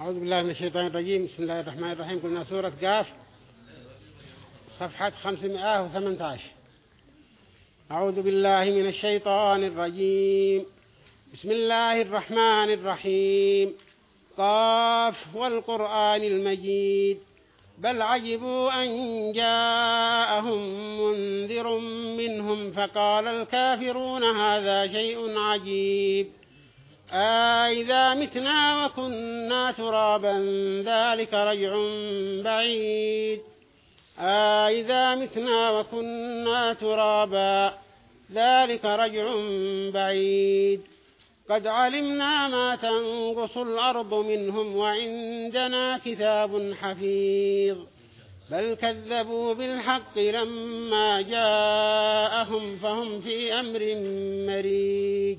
أعوذ بالله من الشيطان الرجيم. بسم الله الرحمن الرحيم. قلنا سورة قاف صفحة 518 أعوذ بالله من الشيطان الرجيم. بسم الله الرحمن الرحيم. قاف والقرآن المجيد. بل عجبوا أن جاءهم منذر منهم فقال الكافرون هذا شيء عجيب. أإذا متنا وكنا ترابا ذلك رجع بعيد. أإذا متنا وكنا ترابا ذلك رجع بعيد. قد علمنا ما تنقص الأرض منهم وعندنا كتاب حفيظ. بل كذبوا بالحق لما جاءهم فهم في أمر مريج.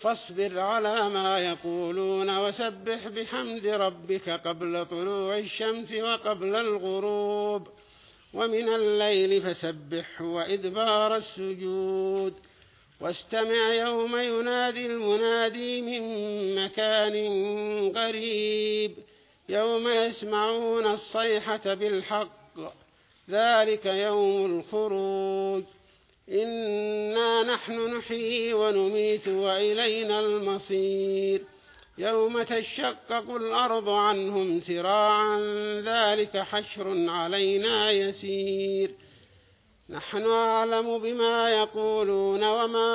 فاصبر على ما يقولون وسبح بحمد ربك قبل طلوع الشمس وقبل الغروب. ومن الليل فسبح وإدبار السجود. واستمع يوم ينادي المنادي من مكان قريب. يوم يسمعون الصيحة بالحق. ذلك يوم الخروج. إنا نحن نحيي ونميت وإلينا المصير يوم تشقق الأرض عنهم سراعا ذلك حشر علينا يسير نحن أعلم بما يقولون وما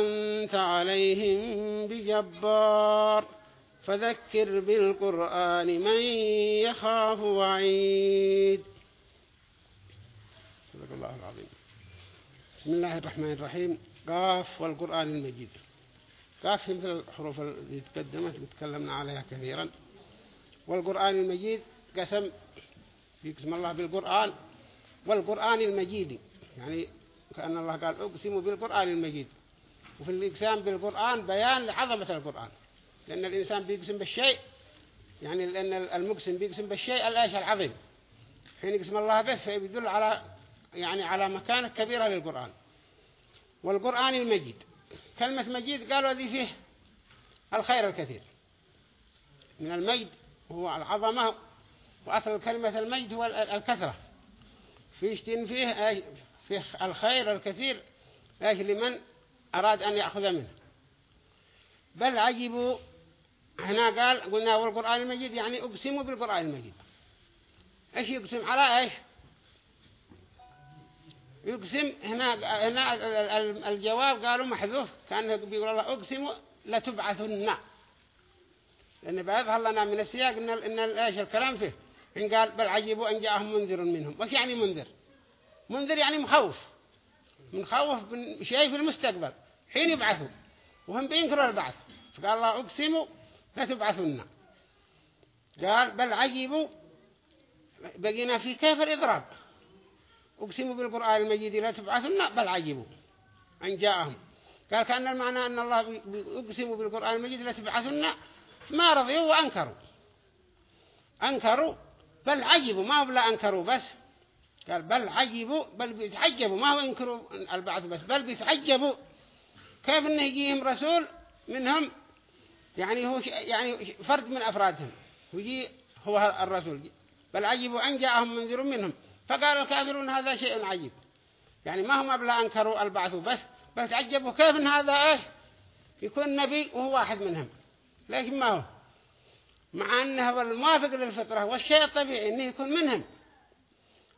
أنت عليهم بجبار فذكر بالقرآن من يخاف وعيد صدق الله العظيم. بسم الله الرحمن الرحيم. قاف والقرآن المجيد. قاف مثل الحروف التي تقدمت وتكلمنا عليها كثيرا. والقرآن المجيد قسم يقسم الله بالقرآن. والقرآن المجيد يعني كأن الله قال أقسم بالقرآن المجيد. وفي الإقسام بالقرآن بيان لعظمة القرآن. لأن الإنسان بيقسم بالشيء يعني لأن المقسم بيقسم بالشيء الآيش العظيم. حين يقسم الله به فيدل على يعني على مكانة كبيرة للقرآن. والقرآن المجيد. كلمة مجيد قالوا ذي فيه الخير الكثير. من المجد هو العظمة وأصل كلمة المجد هو الكثرة. فيش فيه فيه الخير الكثير إيش لمن أراد أن يأخذ منه. بل عجبوا هنا قال قلنا والقرآن المجيد يعني أقسموا بالقرآن المجيد. إيش يقسم على إيش؟ يقسم هنا هنا الجواب قالوا محذوف كان بيقول الله أقسم لتبعثن. لأن بيظهر لنا من السياق إن إن إيش الكلام فيه؟ إن قال بل عجبوا أن جاءهم منذر منهم. وش يعني منذر؟ منذر يعني مخوف. مخوف من شيء في المستقبل. حين يبعثوا. وهم بينكروا البعث. فقال الله أقسم لتبعثن. قال بل عجبوا. بقينا في كيف الإضراب؟ أقسم بالقرآن المجيد لا تبعثن بل عجبوا أن جاءهم. قال كأن المعنى أن الله أقسم بالقرآن المجيد لا تبعثن ما رضيوا وأنكروا. أنكروا بل عجبوا ما هو أنكروا بس. قال بل عجبوا بل بيتعجبوا ما هو ينكروا البعث بس بل بيتعجبوا. كيف إنه يجيهم رسول منهم؟ يعني هو يعني فرد من أفرادهم ويجي هو الرسول. بل عجبوا أن جاءهم منذر منهم. فقال الكافرون هذا شيء عجيب. يعني ما هم أبلا أنكروا البعث بس بس عجبوا كيف إن هذا إيش؟ يكون نبي وهو واحد منهم. لكن ما هو؟ مع أنه الموافق للفطرة والشيء الطبيعي أنه يكون منهم.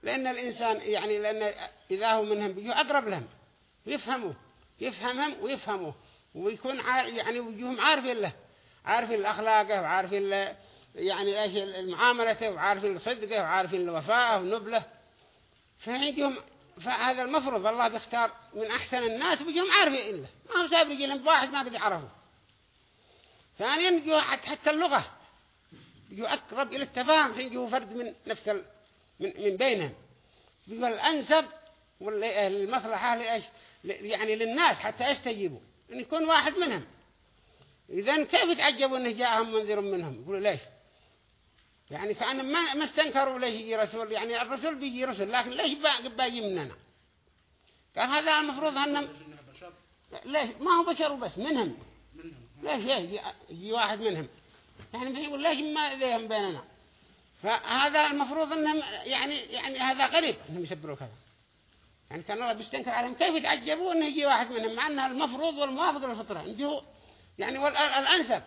لأن الإنسان يعني لأن إذا هو منهم بيجوا أقرب لهم. يفهموا يفهمهم ويفهموا. ويكون عار يعني وجوههم عارفين له. عارفين الأخلاقه وعارفين يعني إيش المعاملة وعارفين صدقه وعارفين الوفاء ونبله. فعندهم فهذا المفروض الله بيختار من أحسن الناس بيجهم عارفين إلا. ما هو سابر لهم واحد ما قد يعرفه ثانيا حتى اللغة. يجوا أقرب إلى التفاهم. حين يجوا فرد من نفس ال... من من بينهم. بيقول الأنسب والمصلحة لإيش؟ يعني للناس حتى يستجيبوا أن يكون واحد منهم. إذا كيف يتعجبوا أنه جاءهم منذر منهم؟ يقولوا ليش؟ يعني كأن ما ما استنكروا ليش يجي رسول يعني الرسول بيجي رسول لكن ليش باجي مننا؟ قال هذا المفروض أن ليش ما هو بشر بس منهم. ليش يجي, يجي واحد منهم. يعني بيقول ليش ما ذيهم بيننا؟ فهذا المفروض أنهم يعني يعني هذا غريب أنهم يسبروا كذا. يعني كان الله بيستنكر عليهم كيف يتعجبوا أنه يجي واحد منهم مع أنها المفروض والموافق للفطرة. يجوا يعني والأنسب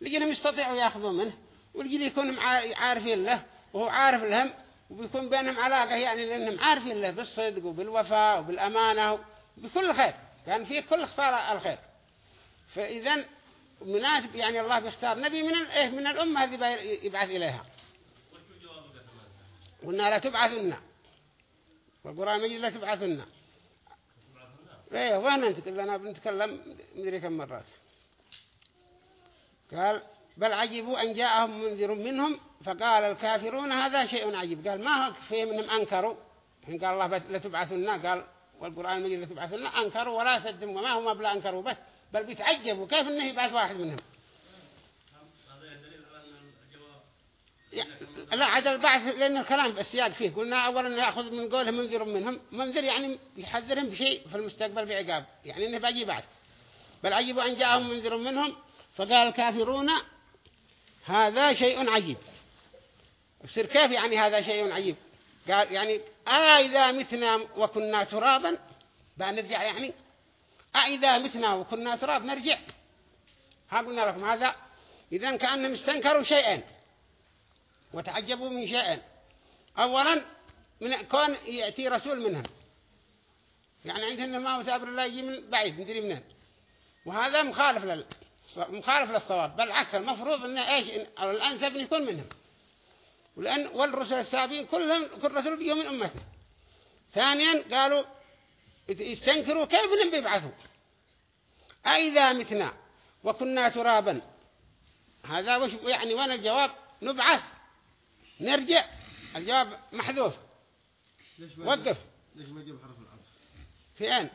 لجنهم يستطيعوا يأخذوا منه. ولجن يكونوا عارفين له وهو عارف لهم وبيكون بينهم علاقة يعني لأنهم عارفين له بالصدق وبالوفاء وبالأمانة وبكل خير كان فيه كل خسارة الخير. فإذا مناسب يعني الله بيختار نبي من إيه من الأمة هذه يبعث إليها. قلنا لا تبعثنا والقرآن المجيد لا تبعثنا إيه وين أنت؟ أنا بنتكلم مدري كم مرات. قال بل عجبوا أن جاءهم منذر منهم فقال الكافرون هذا شيء عجيب. قال ما هو فيه منهم؟ أنكروا. حين قال الله لتبعثنا قال والقرآن المجيد لتبعثنا أنكروا ولا سدم وما هم بلا أنكروا بس بل بيتعجبوا كيف إنه يبعث واحد منهم. لا عاد البعث لأن الكلام السياق فيه. قلنا أولا يأخذ من قوله منذر منهم. منذر يعني يحذرهم بشيء في المستقبل بعقاب. يعني إنه باجي بعث بل عجبوا أن جاءهم منذر منهم فقال الكافرون هذا شيء عجيب. يصير كيف يعني هذا شيء عجيب؟ قال يعني أإذا متنا وكنا ترابا بنرجع يعني أإذا متنا وكنا تراب نرجع. ها قلنا لكم هذا إذا كأنهم استنكروا شيئين وتعجبوا من شيئين أولا من كون يأتي رسول منهم. يعني عندهم ما هو سابر الله يجي من بعيد ندري منين. وهذا مخالف لل مخالف للصواب بل عكس المفروض انه إيش؟ أو الانسب ان يكون منهم. ولان والرسل السابقين كلهم كل رسول بيجوا من امته ثانيا قالوا يستنكروا كيف انهم بيبعثوا أإذا متنا وكنا ترابا. هذا وش يعني؟ وأنا الجواب؟ نبعث. نرجع. الجواب محذوف. وقف. ليش ما جاب حرف العطف؟ في أين؟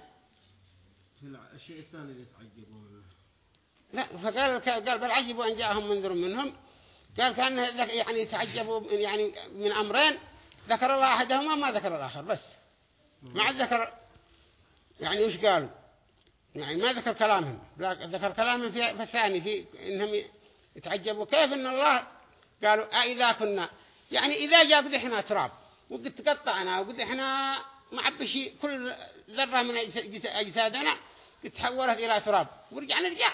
في الشيء الثاني اللي تعجبوا لا فقال قال بل عجبوا أن جاءهم منذر منهم. قال كأن يعني تعجبوا يعني من أمرين. ذكر الله أحدهما ما ذكر الآخر بس. مع ذكر يعني وش قالوا؟ يعني ما ذكر كلامهم. لا ذكر كلامهم في, الثاني في إنهم يتعجبوا. كيف إن الله قالوا أإذا كنا. يعني إذا جاب إحنا تراب وقد تقطعنا وقد إحنا معبشي كل ذرة من أجسادنا قد تحولت إلى تراب. ورجع نرجع.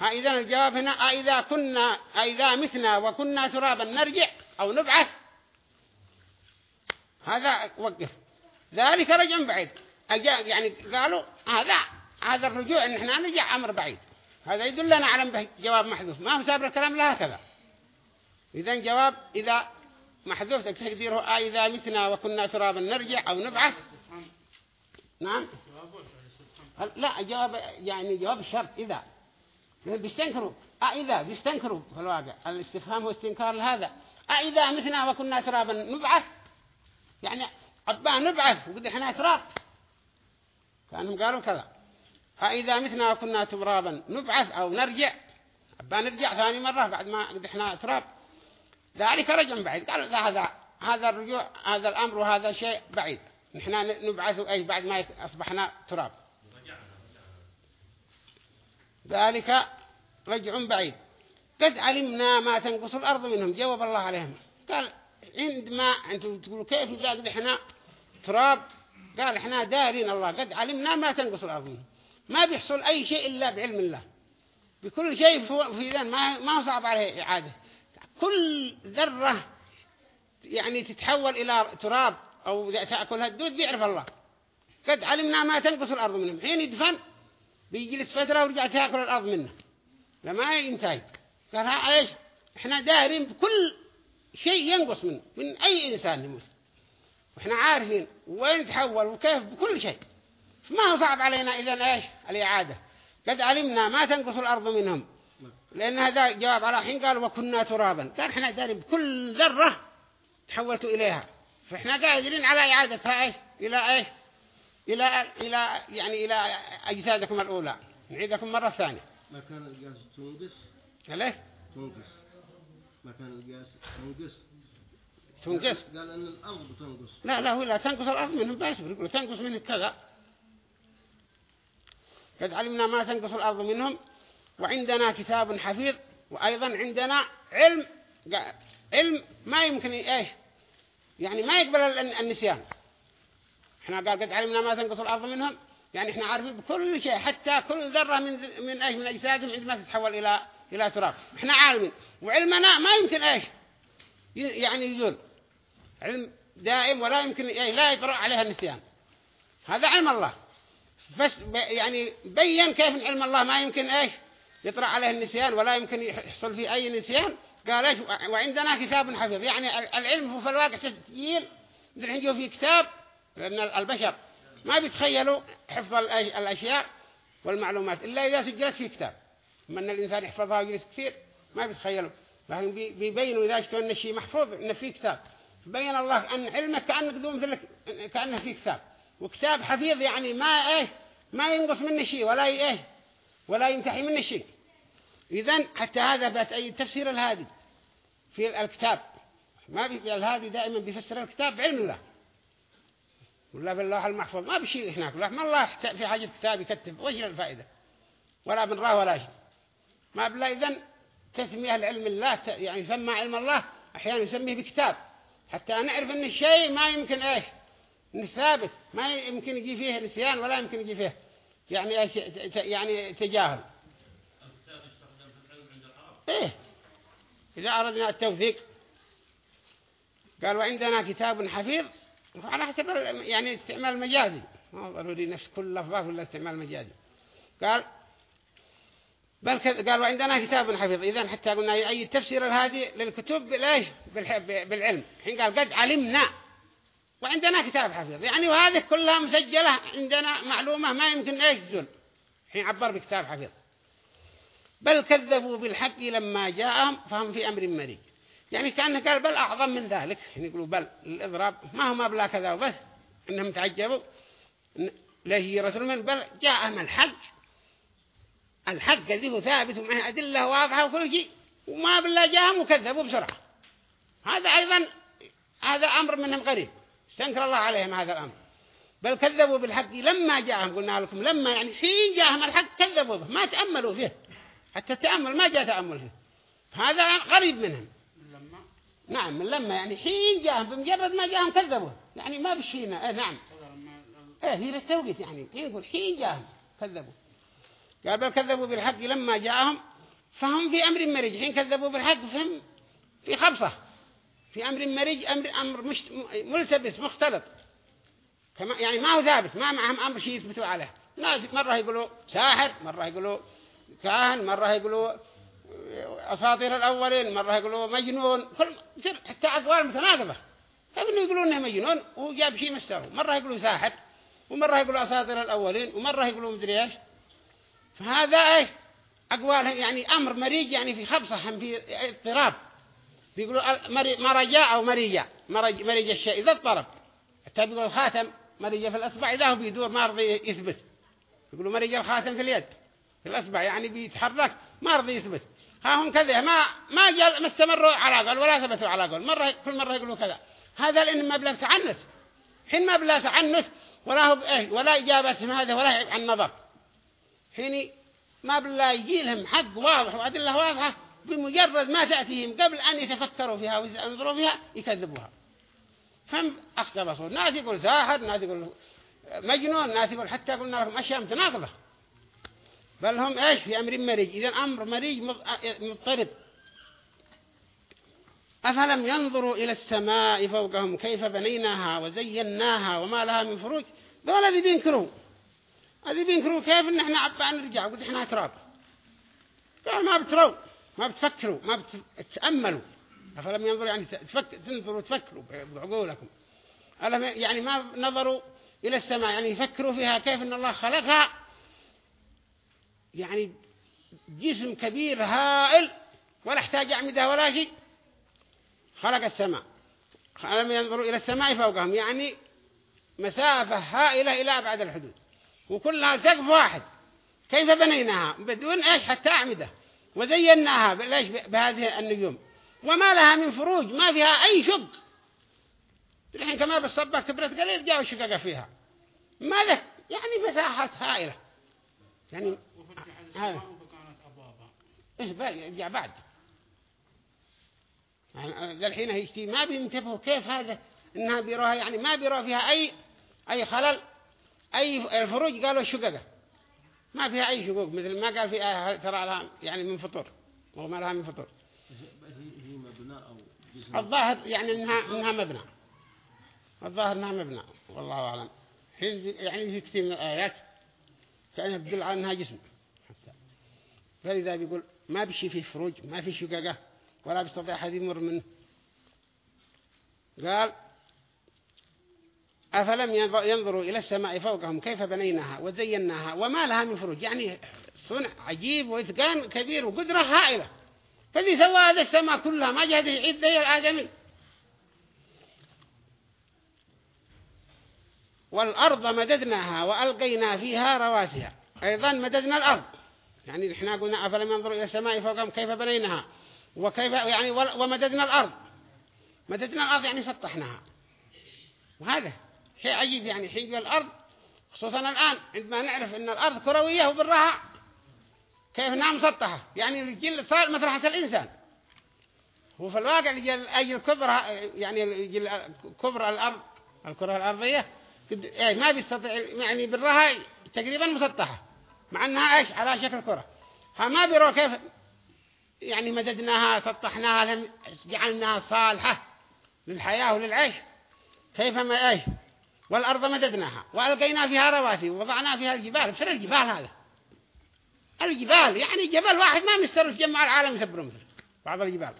ها إذا الجواب هنا أإذا كنا أإذا متنا وكنا ترابا نرجع أو نبعث. هذا وقف. ذلك رجع بعيد. يعني قالوا هذا هذا الرجوع إن إحنا نرجع أمر بعيد. هذا يدلنا على جواب محذوف. ما هو سابر الكلام؟ لا هكذا. إذا جواب إذا محذوف تقديره آه اذا متنا وكنا ترابا نرجع أو نبعث. نعم. لا جواب يعني جواب الشرط إذا. بيستنكروا. آه إذا بيستنكروا في الواقع. الاستفهام هو استنكار لهذا. آه إذا متنا وكنا ترابا نبعث. يعني أبا نبعث وقد إحنا تراب. كانهم قالوا كذا. فإذا متنا وكنا ترابا نبعث أو نرجع. أبا نرجع ثاني مرة بعد ما قد إحنا تراب. ذلك رجع بعيد. قالوا هذا هذا الرجوع هذا الأمر وهذا شيء بعيد. نحن نبعث أي بعد ما أصبحنا تراب. ذلك رجع بعيد. قد علمنا ما تنقص الأرض منهم جواب الله عليهم. قال عندما أنتم تقولوا كيف قد إحنا تراب. قال إحنا دارين الله. قد علمنا ما تنقص الأرض ما بيحصل أي شيء إلا بعلم الله. بكل شيء في ذن ما ما صعب عليه إعادة. كل ذرة يعني تتحول إلى تراب أو تأكلها الدود بيعرف الله. قد علمنا ما تنقص الأرض منهم. حين يدفن بيجلس فترة ورجع تأكل الأرض منه. لما ينتهي. قال ها إيش؟ إحنا دارين بكل شيء ينقص منه من أي إنسان يموت. وإحنا عارفين وين تحول وكيف بكل شيء. ما هو صعب علينا إذا إيش؟ الإعادة. قد علمنا ما تنقص الأرض منهم. لأن هذا جواب على حين قال وكنا ترابا. قال إحنا دارين بكل ذرة تحولت إليها. فإحنا قادرين على إعادتها إيش؟ إلى إيش؟ إلى إلى يعني إلى أجسادكم الأولى. نعيدكم مرة ثانية. ما كان القياس تنقص ليه تنقص ما كان القياس تنقص تنقص قال أن الأرض بتنقص لا لا هو لا تنقص الأرض منهم بس يقول تنقص منه كذا. قد علمنا ما تنقص الأرض منهم. وعندنا كتاب حفيظ وأيضا عندنا علم. علم ما يمكن إيش يعني ما يقبل النسيان. إحنا قال قد علمنا ما تنقص الأرض منهم. يعني إحنا عارفين بكل شيء حتى كل ذرة من من إيش؟ من أجسادهم عندما تتحول إلى إلى تراب. إحنا عالمين وعلمنا ما يمكن إيش؟ يعني يزول. علم دائم ولا يمكن يعني لا يطرأ عليها النسيان. هذا علم الله. بس يعني بين كيف علم الله ما يمكن إيش؟ يطرأ عليه النسيان ولا يمكن يحصل فيه أي نسيان. قال إيش؟ وعندنا كتاب حفيظ. يعني العلم هو في الواقع تسجيل الحين في كتاب لأن البشر. ما بيتخيلوا حفظ الأشياء والمعلومات إلا إذا سجلت في كتاب. من الإنسان يحفظها ويجلس كثير ما بيتخيلوا. لكن بي- بيبينوا إذا اجتوا أن الشيء محفوظ أن في كتاب. بين الله أن علمك كأنك دوم مثلك كأنه في كتاب. وكتاب حفيظ يعني ما إيه ما ينقص منه شيء ولا إيه ولا يمتحي منه شيء. إذن حتى هذا بات أي تفسير الهادي في الكتاب. ما في الهادي دائما بيفسر الكتاب بعلم الله. ولا باللوح المحفوظ. ما بشيء هناك. لا ما الله في حاجة كتاب يكتب. وجه الفائدة؟ ولا بنراه ولا شيء. ما بلا إذن تسمية العلم الله يعني يسمى علم الله أحيانا يسميه بكتاب. حتى نعرف أن الشيء ما يمكن إيش؟ ثابت ما يمكن يجي فيه نسيان ولا يمكن يجي فيه. يعني إيش؟ يعني تجاهل. في إيه. إذا أردنا التوثيق قال وعندنا كتاب حفيظ على حسب يعني استعمال مجازي. ما ضروري نفس كل لفظة ولا استعمال مجازي. قال بل قال وعندنا كتاب حفيظ. إذا حتى قلنا أي تفسير هذه للكتب بالح- بالعلم. حين قال قد علمنا. وعندنا كتاب حفيظ. يعني وهذه كلها مسجلة عندنا معلومة ما يمكن إيش تزول. حين عبر بكتاب حفيظ. بل كذبوا بالحق لما جاءهم فهم في أمر مريج يعني كأنه قال بل أعظم من ذلك. يعني يقولوا بل الإضراب ما هو ما بلا كذا وبس إنهم تعجبوا. يجي رسول من بل جاءهم الحق الحق الذي هو ثابت ومعه أدلة واضحة وكل شيء وما بالله جاءهم وكذبوا بسرعة. هذا أيضا هذا أمر منهم غريب. استنكر الله عليهم هذا الأمر. بل كذبوا بالحق لما جاءهم قلنا لكم لما يعني حين جاءهم الحق كذبوا به ما تأملوا فيه. حتى التأمل ما جاء تأمل فيه. هذا غريب منهم. نعم لما يعني حين جاءهم بمجرد ما جاءهم كذبوا. يعني ما بشينا. آه نعم. إيه هي للتوقيت يعني. حين يقول حين جاءهم كذبوا. قال بل كذبوا بالحق لما جاءهم فهم في أمر مريج حين كذبوا بالحق فهم في خبصة. في أمر مريج أمر أمر مش ملتبس مختلط. كما يعني ما هو ثابت. ما معهم أمر شيء يثبتوا عليه. ناس مرة يقولوا ساحر مرة يقولوا كاهن مرة يقولوا أساطير الأولين مرة يقولوا مجنون حتى أقوال متناقضة. فإنه يقولوا إنه مجنون وهو جاب شيء مستوى مرة يقولوا ساحر ومرة يقولوا أساطير الأولين ومرة يقولوا مدري إيش. فهذا إيش؟ أقوالهم يعني أمر مريج يعني في خبصة هم في اضطراب. بيقولوا مري- مرجا أو مريجا مرج, الشيء إذا اضطرب. حتى بيقولوا الخاتم مريجا في الأصبع إذا هو بيدور ما رضي يثبت. يقولوا مريج الخاتم في اليد. في الأصبع يعني بيتحرك ما رضي يثبت. ها هم كذا ما ما جل ما استمروا على قول ولا ثبتوا على قول. مرة كل مرة يقولوا كذا. هذا لأن ما بلا تعنت حين ما بلا تعنت ولا هو إيه ولا إجابة هذا ولا عن نظر. حين ما بالله يجي لهم حق واضح وأدلة واضحة بمجرد ما تأتيهم قبل أن يتفكروا فيها وينظروا فيها يكذبوها. فهم اقتبسوا ناس يقول ساحر ناس يقول مجنون ناس يقول حتى قلنا لكم أشياء متناقضة. بل هم إيش؟ في أمر مريج. إذا أمر مريج مض- مضطرب. أفلم ينظروا إلى السماء فوقهم كيف بنيناها وزيناها وما لها من فروج؟ دول الذي بينكروا. هذه بينكروا كيف إن إحنا عبا نرجع؟ قلت إحنا تراب قال ما بتروا ما بتفكروا ما بتتأملوا أفلم ينظروا يعني تفك... تنظروا تفكروا بعقولكم. يعني ما نظروا إلى السماء؟ يعني يفكروا فيها كيف إن الله خلقها؟ يعني جسم كبير هائل ولا أحتاج أعمدة ولا شيء. خلق السماء. ألم ينظروا إلى السماء فوقهم؟ يعني مسافة هائلة إلى أبعد الحدود. وكلها سقف واحد. كيف بنيناها؟ بدون إيش؟ حتى أعمدة. وزيناها بالايش بهذه النجوم؟ وما لها من فروج ما فيها أي شق. الحين كما بالصبة كبرت قليل جاءوا شقق فيها. ماذا؟ يعني مساحات هائلة. يعني وفتح هذا. إيش بقى بعد يعني ذا الحين هيشتي ما بينتبهوا كيف هذا إنها بيروها يعني ما بيروا فيها أي أي خلل أي الفروج قالوا شققة. ما فيها أي شقوق مثل ما قال في آية ترى لها يعني من فطور وما لها من فطور. هي هي مبنى أو جسم؟ الظاهر يعني إنها إنها مبنى. الظاهر إنها مبنى والله أعلم. حين يعني في كثير من الآيات كانها تدل على أنها جسم. حتى. فلذا بيقول ما بشي فيه فروج ما في شققة ولا بيستطيع أحد يمر منه. قال أفلم ينظر- ينظروا إلى السماء فوقهم كيف بنيناها وزيناها وما لها من فروج؟ يعني صنع عجيب وإتقان كبير وقدرة هائلة. فذي سوى هذا السماء كلها ما جهد يعيد ذي الآدمي والأرض مددناها وألقينا فيها رواسيها. أيضا مددنا الأرض. يعني إحنا قلنا أفلم ينظروا إلى السماء فوقهم كيف بنيناها؟ وكيف يعني ومددنا الأرض. مددنا الأرض يعني سطحناها. وهذا شيء عجيب يعني. حين الأرض خصوصا الآن عندما نعرف أن الأرض كروية وبالراها كيف انها مسطحة يعني الجل صار مطرحة الإنسان. هو في الواقع أجل كبر يعني كبر الأرض الكرة الأرضية إيه، ما بيستطيع يعني بالراها تقريبا مسطحة. مع أنها إيش؟ على شكل كرة. ها ما بيروا كيف؟ يعني مددناها سطحناها جعلناها صالحة للحياة وللعيش. كيف ما إيش؟ والأرض مددناها. وألقينا فيها رواسي ووضعنا فيها الجبال. بسر الجبال هذا. الجبال يعني جبل واحد ما مستر جمع العالم يسبره مثل بعض الجبال.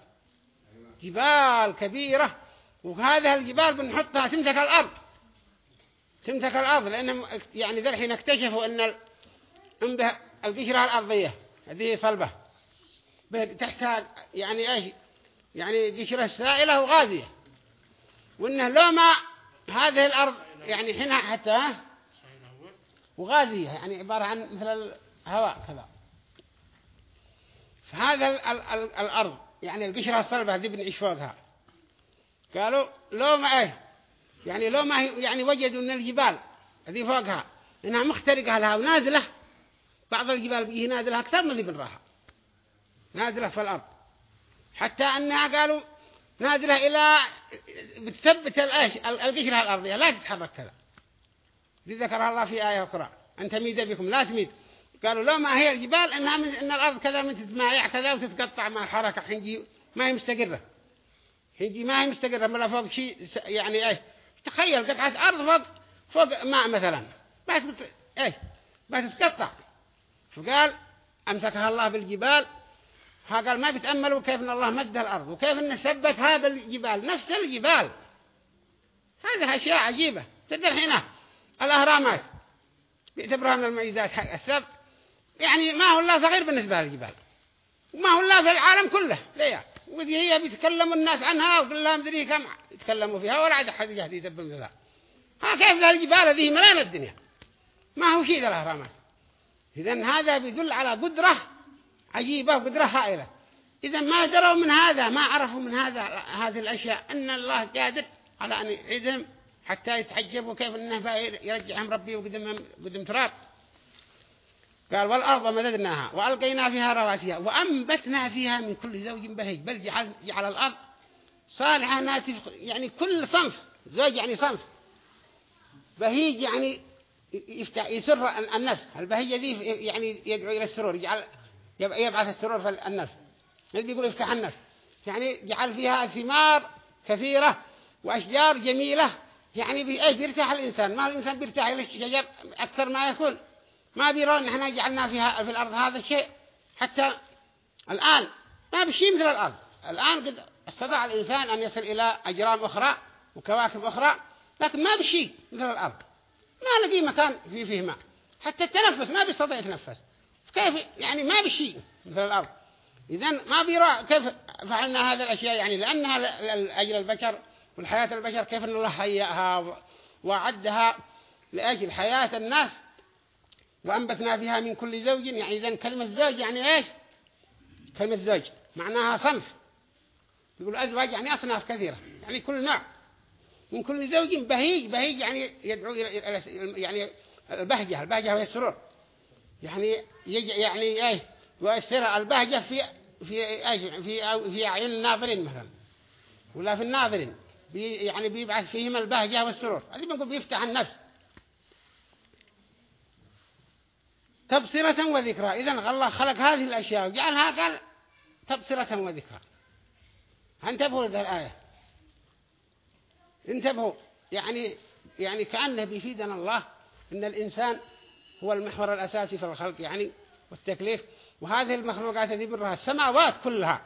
جبال كبيرة وهذه الجبال بنحطها تمسك الأرض. تمسك الأرض لأنهم يعني ذا الحين اكتشفوا أن القشرة الأرضية هذه صلبة. تحتها يعني إيش؟ يعني قشرة سائلة وغازية. وأنه لو ما هذه الأرض يعني حينها حتى وغازية يعني عبارة عن مثل الهواء كذا. فهذا ال ال ال الأرض يعني القشرة الصلبة هذه بنعيش فوقها. قالوا لو ما إيه يعني لو ما يعني وجدوا إن الجبال هذه فوقها إنها مخترقة لها ونازلة بعض الجبال بيجي نازلة أكثر من ذي بالراحة نازلة في الأرض. حتى أنها قالوا نازلة إلى بتثبت القشرة الأرضية لا تتحرك كذا. ذكر الله في آية أخرى أن تميد بكم لا تميد. قالوا لو ما هي الجبال إنها من إن الأرض كذا من تتمايع كذا وتتقطع مع الحركة حنجي ما هي مستقرة. حنجي ما هي مستقرة ملا فوق شيء يعني إيه تخيل قطعة أرض فوق فوق ماء مثلا. ما تت إيه ما تتقطع فقال أمسكها الله بالجبال. ها قال ما بيتأملوا كيف أن الله مد الأرض وكيف أن ثبتها بالجبال نفس الجبال. هذه أشياء عجيبة. تدر هنا الأهرامات. بيعتبرها من المعجزات حق السبت. يعني ما هو الله صغير بالنسبة للجبال. وما هو الله في العالم كله. ليه؟ ودي هي بيتكلموا الناس عنها وقل لها مدري كم؟ يتكلموا فيها ولا عاد أحد يهدي يدبر مثلها ها كيف ذا الجبال هذه ملان الدنيا؟ ما هو شيء ذا الأهرامات. إذن هذا بيدل على قدرة عجيبة وقدرة هائلة. إذا ما دروا من هذا ما عرفوا من هذا هذه الأشياء أن الله قادر على أن يعيدهم حتى يتعجبوا كيف أنه يرجعهم ربي وقدم قدم تراب. قال والأرض مددناها وألقينا فيها رواسيها وأنبتنا فيها من كل زوج بهيج بل جعل, جعل الأرض صالحة ناتف يعني كل صنف زوج يعني صنف. بهيج يعني يفتح يسر النفس. البهية ذي يعني يدعو إلى السرور يجعل يبعث السرور في النفس. الذي يقول يفتح النفس. يعني جعل فيها ثمار كثيرة وأشجار جميلة. يعني بيرتاح الإنسان. ما الإنسان بيرتاح إلى الشجر أكثر ما يكون ما بيرون نحن جعلنا فيها في الأرض هذا الشيء حتى الآن ما بشيء مثل الأرض. الآن قد استطاع الإنسان أن يصل إلى أجرام أخرى وكواكب أخرى لكن ما بشيء مثل الأرض. ما لقي مكان فيه فيه ماء. حتى التنفس ما بيستطيع يتنفس. كيف؟ يعني ما بشيء مثل الأرض. إذا ما بيرى كيف فعلنا هذه الأشياء؟ يعني لأنها لأجل البشر والحياة البشر كيف أن الله هيئها وعدها لأجل حياة الناس؟ وأنبتنا فيها من كل زوج يعني إذا كلمة زوج يعني إيش؟ كلمة زوج معناها صنف. يقول أزواج يعني أصناف كثيرة يعني كل نوع. من كل زوج بهيج بهيج يعني يدعو إلى يعني البهجة البهجة هو السرور. يعني يعني إيه يؤثر البهجة في في إيش؟ في في أعين الناظرين مثلا. ولا في الناظرين بي يعني بيبعث فيهم البهجة والسرور. هذه بنقول بيفتح النفس. تبصرة وذكرى. إذا الله خلق هذه الأشياء وجعلها قال تبصرة وذكرى. انتبهوا لهذه الآية. انتبهوا. يعني يعني كأنه بيفيدنا الله إن الإنسان هو المحور الأساسي في الخلق يعني والتكليف. وهذه المخلوقات هذه برها السماوات كلها.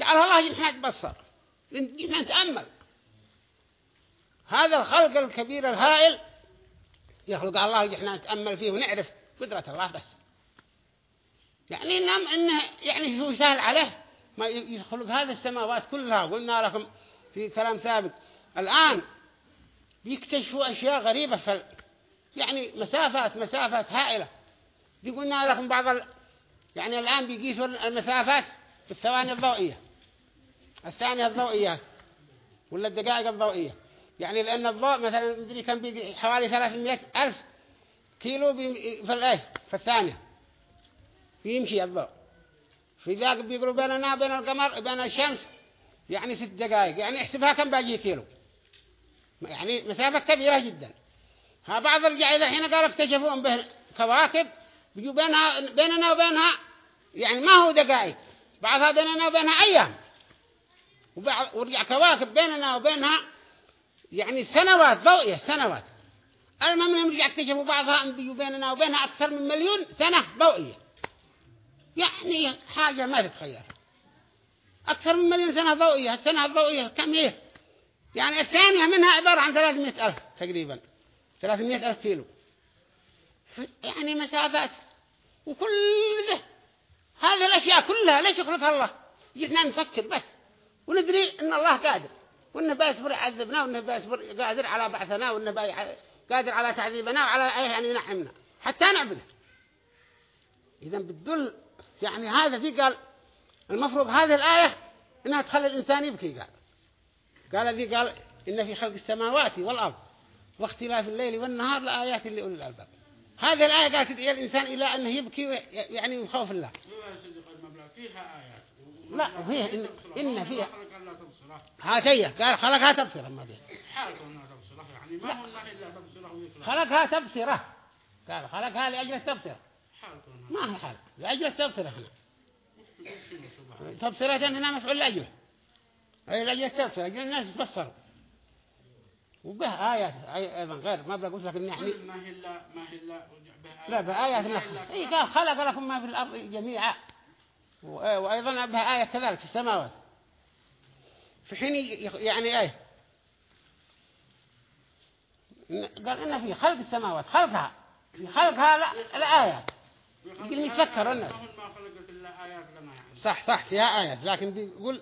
جعلها الله جنحات بصر جنحات نتأمل هذا الخلق الكبير الهائل يخلق الله جنحات نتأمل فيه ونعرف قدرة الله بس. يعني إنه, إنه يعني هو سهل عليه ما يخلق هذه السماوات كلها. قلنا لكم في كلام سابق الآن بيكتشفوا أشياء غريبة في ال... يعني مسافات مسافات هائلة. دي قلنا لكم بعض ال... يعني الآن بيقيسوا المسافات بالثواني الضوئية. الثانية الضوئية ولا الدقائق الضوئية. يعني لأن الضوء مثلا مدري كان بيجي؟ حوالي 300 ألف كيلو. في في الثانية. بيمشي الضوء. في ذاك بيقولوا بيننا بين القمر بين الشمس. يعني ست دقائق يعني احسبها كم باقي كيلو؟ يعني مسافة كبيرة جدا. ها بعض الجاي الحين قالوا اكتشفوا به كواكب. بيجوا بينها بيننا وبينها. يعني ما هو دقائق. بعضها بيننا وبينها أيام. وبعض ورجع كواكب بيننا وبينها. يعني سنوات ضوئية سنوات. المهم رجع اكتشفوا بعضها ان بيجوا بيننا وبينها أكثر من مليون سنة ضوئية يعني حاجة ما تتخيل. أكثر من مليون سنة ضوئية السنة الضوئية كم هي؟ يعني الثانية منها عبارة عن 300 ألف تقريبا 300 ألف كيلو. يعني مسافات. وكل ده هذه الأشياء كلها ليش يخلقها الله؟ جئنا نفكر بس. وندري أن الله قادر. وأنه بيصبر يعذبنا وأنه بيصبر قادر على بعثنا وأنه قادر على تعذيبنا وعلى أيه أن ينعمنا حتى نعبده. إذا بتدل يعني هذا في قال المفروض هذه الآية إنها تخلي الإنسان يبكي قال. قال ذي قال إن في خلق السماوات والأرض واختلاف الليل والنهار لآيات لأولي الألباب. هذه الآية قالت تدعي الإنسان إلى أنه يبكي يعني يخوف الله. فيها آيات لا فيها إن, إن فيها. هاتية. قال خلقها تبصرة ما فيها. حالكم تبصرة يعني ما هو الله إلا ويكره خلقها تبصرة. قال خلقها لأجل التبصرة. ما هي حال. لأجل التبصرة هنا تبصرة هنا مفعول لأجله أي لأجل التبصرة. أجل الناس يتبصروا وبه آيات أيضا غير ما بقول لك إن يعني. ما هي إلا ما هي إلا لا بآيات نخل إيه قال خلق لكم ما في الأرض جميعا. وأيضا بها آية كذلك في السماوات. في حين يعني آية؟ إن- قال إن في خلق السماوات خلقها. في خلقها لا الآيات يمكن يتفكر الناس. لنا يعني. صح صح فيها آيات. لكن بيقول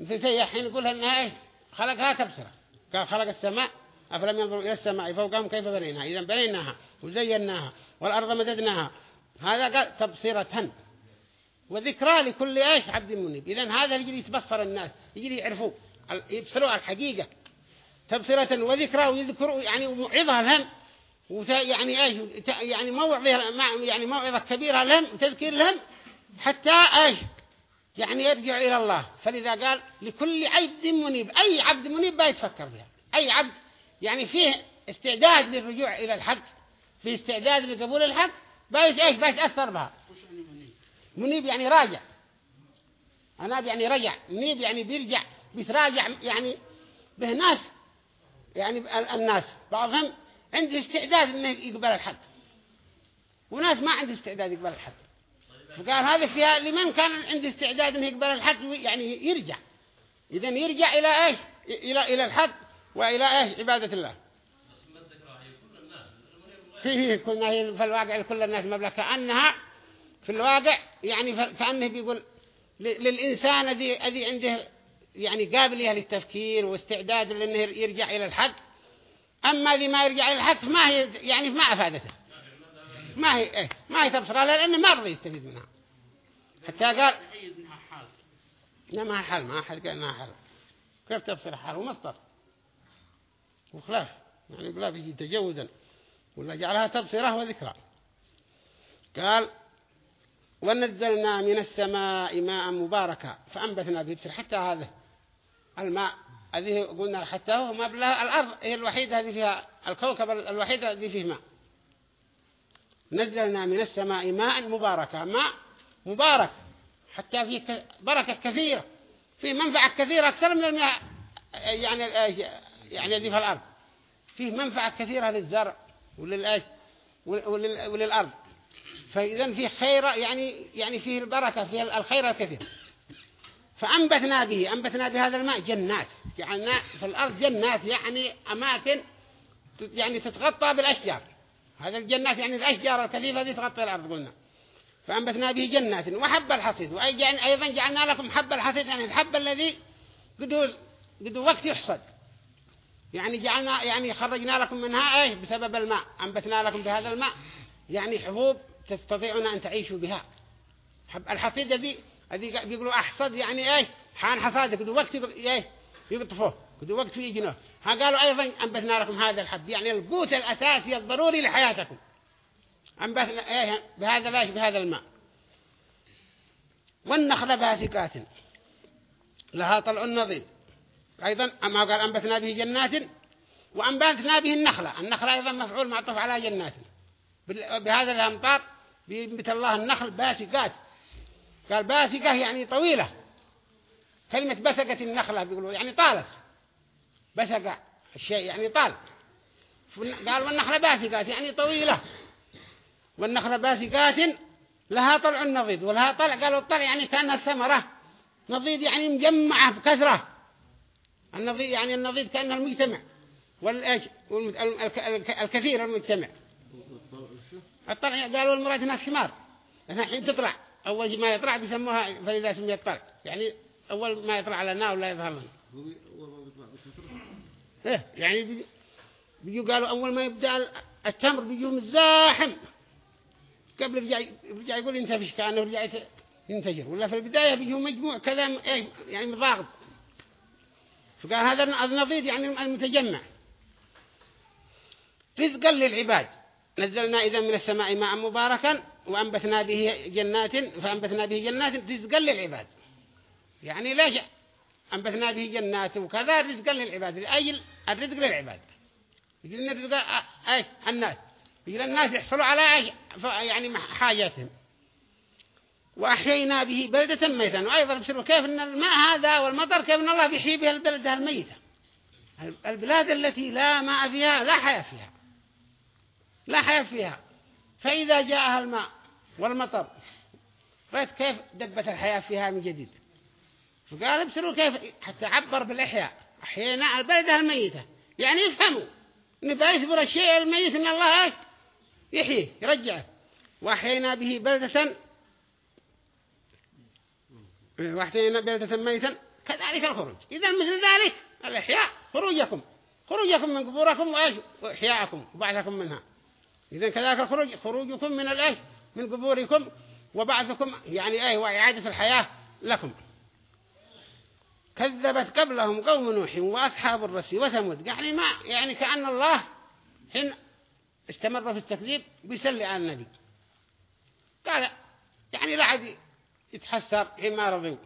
مثل زي حين يقولها إنها إيه خلقها تبصرة. قال خلق السماء أفلم ينظروا إلى السماء فوقهم كيف بنيناها؟ إذا بنيناها وزيناها والأرض مددناها. هذا قال تبصرة. وذكرى لكل إيش؟ عبد منيب إذا هذا يجري يتبصر الناس يجري يعرفوا يبصروا الحقيقة. تبصرة وذكرى ويذكروا يعني موعظة لهم وت يعني إيش؟ يعني موعظة يعني موعظة كبيرة لهم وتذكير لهم حتى إيش؟ يعني يرجع إلى الله. فلذا قال لكل عبد منيب أي عبد منيب بيتفكر بها. أي عبد يعني فيه استعداد للرجوع إلى الحق في استعداد لقبول الحق بيت إيش؟ بيتأثر بها. يعني مني منيب يعني راجع. أناب يعني رجع. منيب يعني بيرجع بيتراجع يعني به ناس يعني ال- الناس. بعضهم عنده استعداد إنه يقبل الحق وناس ما عنده استعداد يقبل الحق فقال هذا فيها لمن كان عنده استعداد إنه يقبل الحق يعني يرجع. اذا يرجع إلى إيش؟ إلى إلى الحق وإلى إيش؟ عبادة الله. فيه كنا هي في الواقع لكل الناس مبلغ كأنها في الواقع يعني كأنه بيقول للإنسان الذي عنده يعني قابلية للتفكير واستعداد لأنه يرجع إلى الحق. أما اللي ما يرجع إلى الحق ما هي يعني ما أفادته. ما هي إيه ما هي تبصرها لأنه ما رضي يستفيد منها. حتى قال لا ما حل ما حد قال إنها حل كيف تفسر حال؟ ومصدر وخلاف يعني بلا بيجي تجوزا. ولا جعلها تبصرة وذكرى. قال ونزلنا من السماء ماء مباركا. فأنبتنا به حتى هذا الماء. هذه قلنا حتى هو ما بلا الأرض هي الوحيدة هذه فيها الكوكب الوحيدة هذه فيه ماء. نزلنا من السماء ماء مباركا ماء مبارك حتى فيه بركة كثيرة فيه منفعة كثيرة أكثر من الماء يعني يعني الذي في الأرض. فيه منفعة كثيرة للزرع وللأج ولل- وللأرض. فإذا فيه خير يعني يعني فيه البركة فيه الخير الكثير. فأنبتنا به أنبتنا بهذا الماء جنات. جعلنا في الأرض جنات يعني أماكن يعني تتغطى بالأشجار. هذا الجنات يعني الأشجار الكثيفة دي تغطي الأرض قلنا. فأنبتنا به جنات. وحب الحصيد. وأيضا جعلنا لكم حب الحصيد يعني الحب الذي قدوا وقت يحصد. يعني جعلنا يعني خرجنا لكم منها إيه بسبب الماء. أنبتنا لكم بهذا الماء. يعني حبوب تستطيعون أن تعيشوا بها. الحصيد الذي الذي بيقولوا أحصد يعني إيه؟ حان حصاد قدوا وقت إيه؟ يقطفوه قدوا وقت في جنوه ها قالوا أيضا أنبتنا لكم هذا الحب يعني القوت الأساسي الضروري لحياتكم. أنبتنا إيه؟ بهذا لاش بهذا الماء. والنخل باسكات لها طلع نظيف. أيضا أما قال أنبتنا به جنات وأنبتنا به النخلة. النخلة أيضا مفعول معطوف على جنات. بهذا الأمطار بينبت الله النخل باسكات قال باسكة يعني طويلة. كلمة بسكة النخلة بيقولوا يعني طالت. بسق الشيء يعني طال قال والنخلة باسكات يعني طويلة. والنخلة باسكات لها طلع نضيد ولها طلع قالوا الطلع يعني كأنها الثمرة. نضيد يعني مجمعة بكثرة. النضيد يعني النضيد كأنها المجتمع. والإيش الكثير المجتمع. الطلع قالوا المراد هنا الحمار هنا حين تطلع. أول ما يطلع بيسموها فلذا سميت الطلع يعني أول ما على النار ولا يظهر لنا إيه يعني بيجوا قالوا أول ما يبدأ التمر بيجوا مزاحم. قبل رجع رجع يقول ينتفش كأنه رجع ينتجر ولا في البداية بيجوا مجموع كذا إيه يعني مضاغط فقال هذا النظير يعني المتجمع. رزقا للعباد. نزلنا إذا من السماء ماء مباركا. وأنبتنا به جنات فأنبتنا به جنات رزقا للعباد. يعني ليش أنبتنا به جنات وكذا رزقا للعباد؟ لأجل الرزق للعباد. يجي الرزق أي الناس. يجي الناس يحصلوا على أي يعني حاجاتهم. وأحيينا به بلدة ميتا وأيضا بسروا كيف أن الماء هذا والمطر كيف أن الله بيحيي بها البلدة الميتة؟ البلاد التي لا ماء فيها لا حياة فيها. لا حياة فيها. فإذا جاءها الماء والمطر. رأيت كيف دبت الحياة فيها من جديد. فقال بسروا كيف حتى عبر بالإحياء. أحيينا البلدة الميتة. يعني يفهموا إن بيثبر الشيء الميت إن الله يحييه يرجعه. وأحيينا به بلدة. وأحيينا بلدة ميتا كذلك الخروج. إذا مثل ذلك الإحياء خروجكم. خروجكم من قبوركم وإحياءكم وبعثكم منها. إذا كذلك الخروج خروجكم من الإيش؟ من قبوركم وبعثكم يعني أي وإعادة الحياة لكم. كذبت قبلهم قوم نوح وأصحاب الرس وثمود. يعني ما يعني كأن الله حين استمر في التكذيب بيسلي على النبي. قال يعني لا عاد يتحسر حين ما رضوا.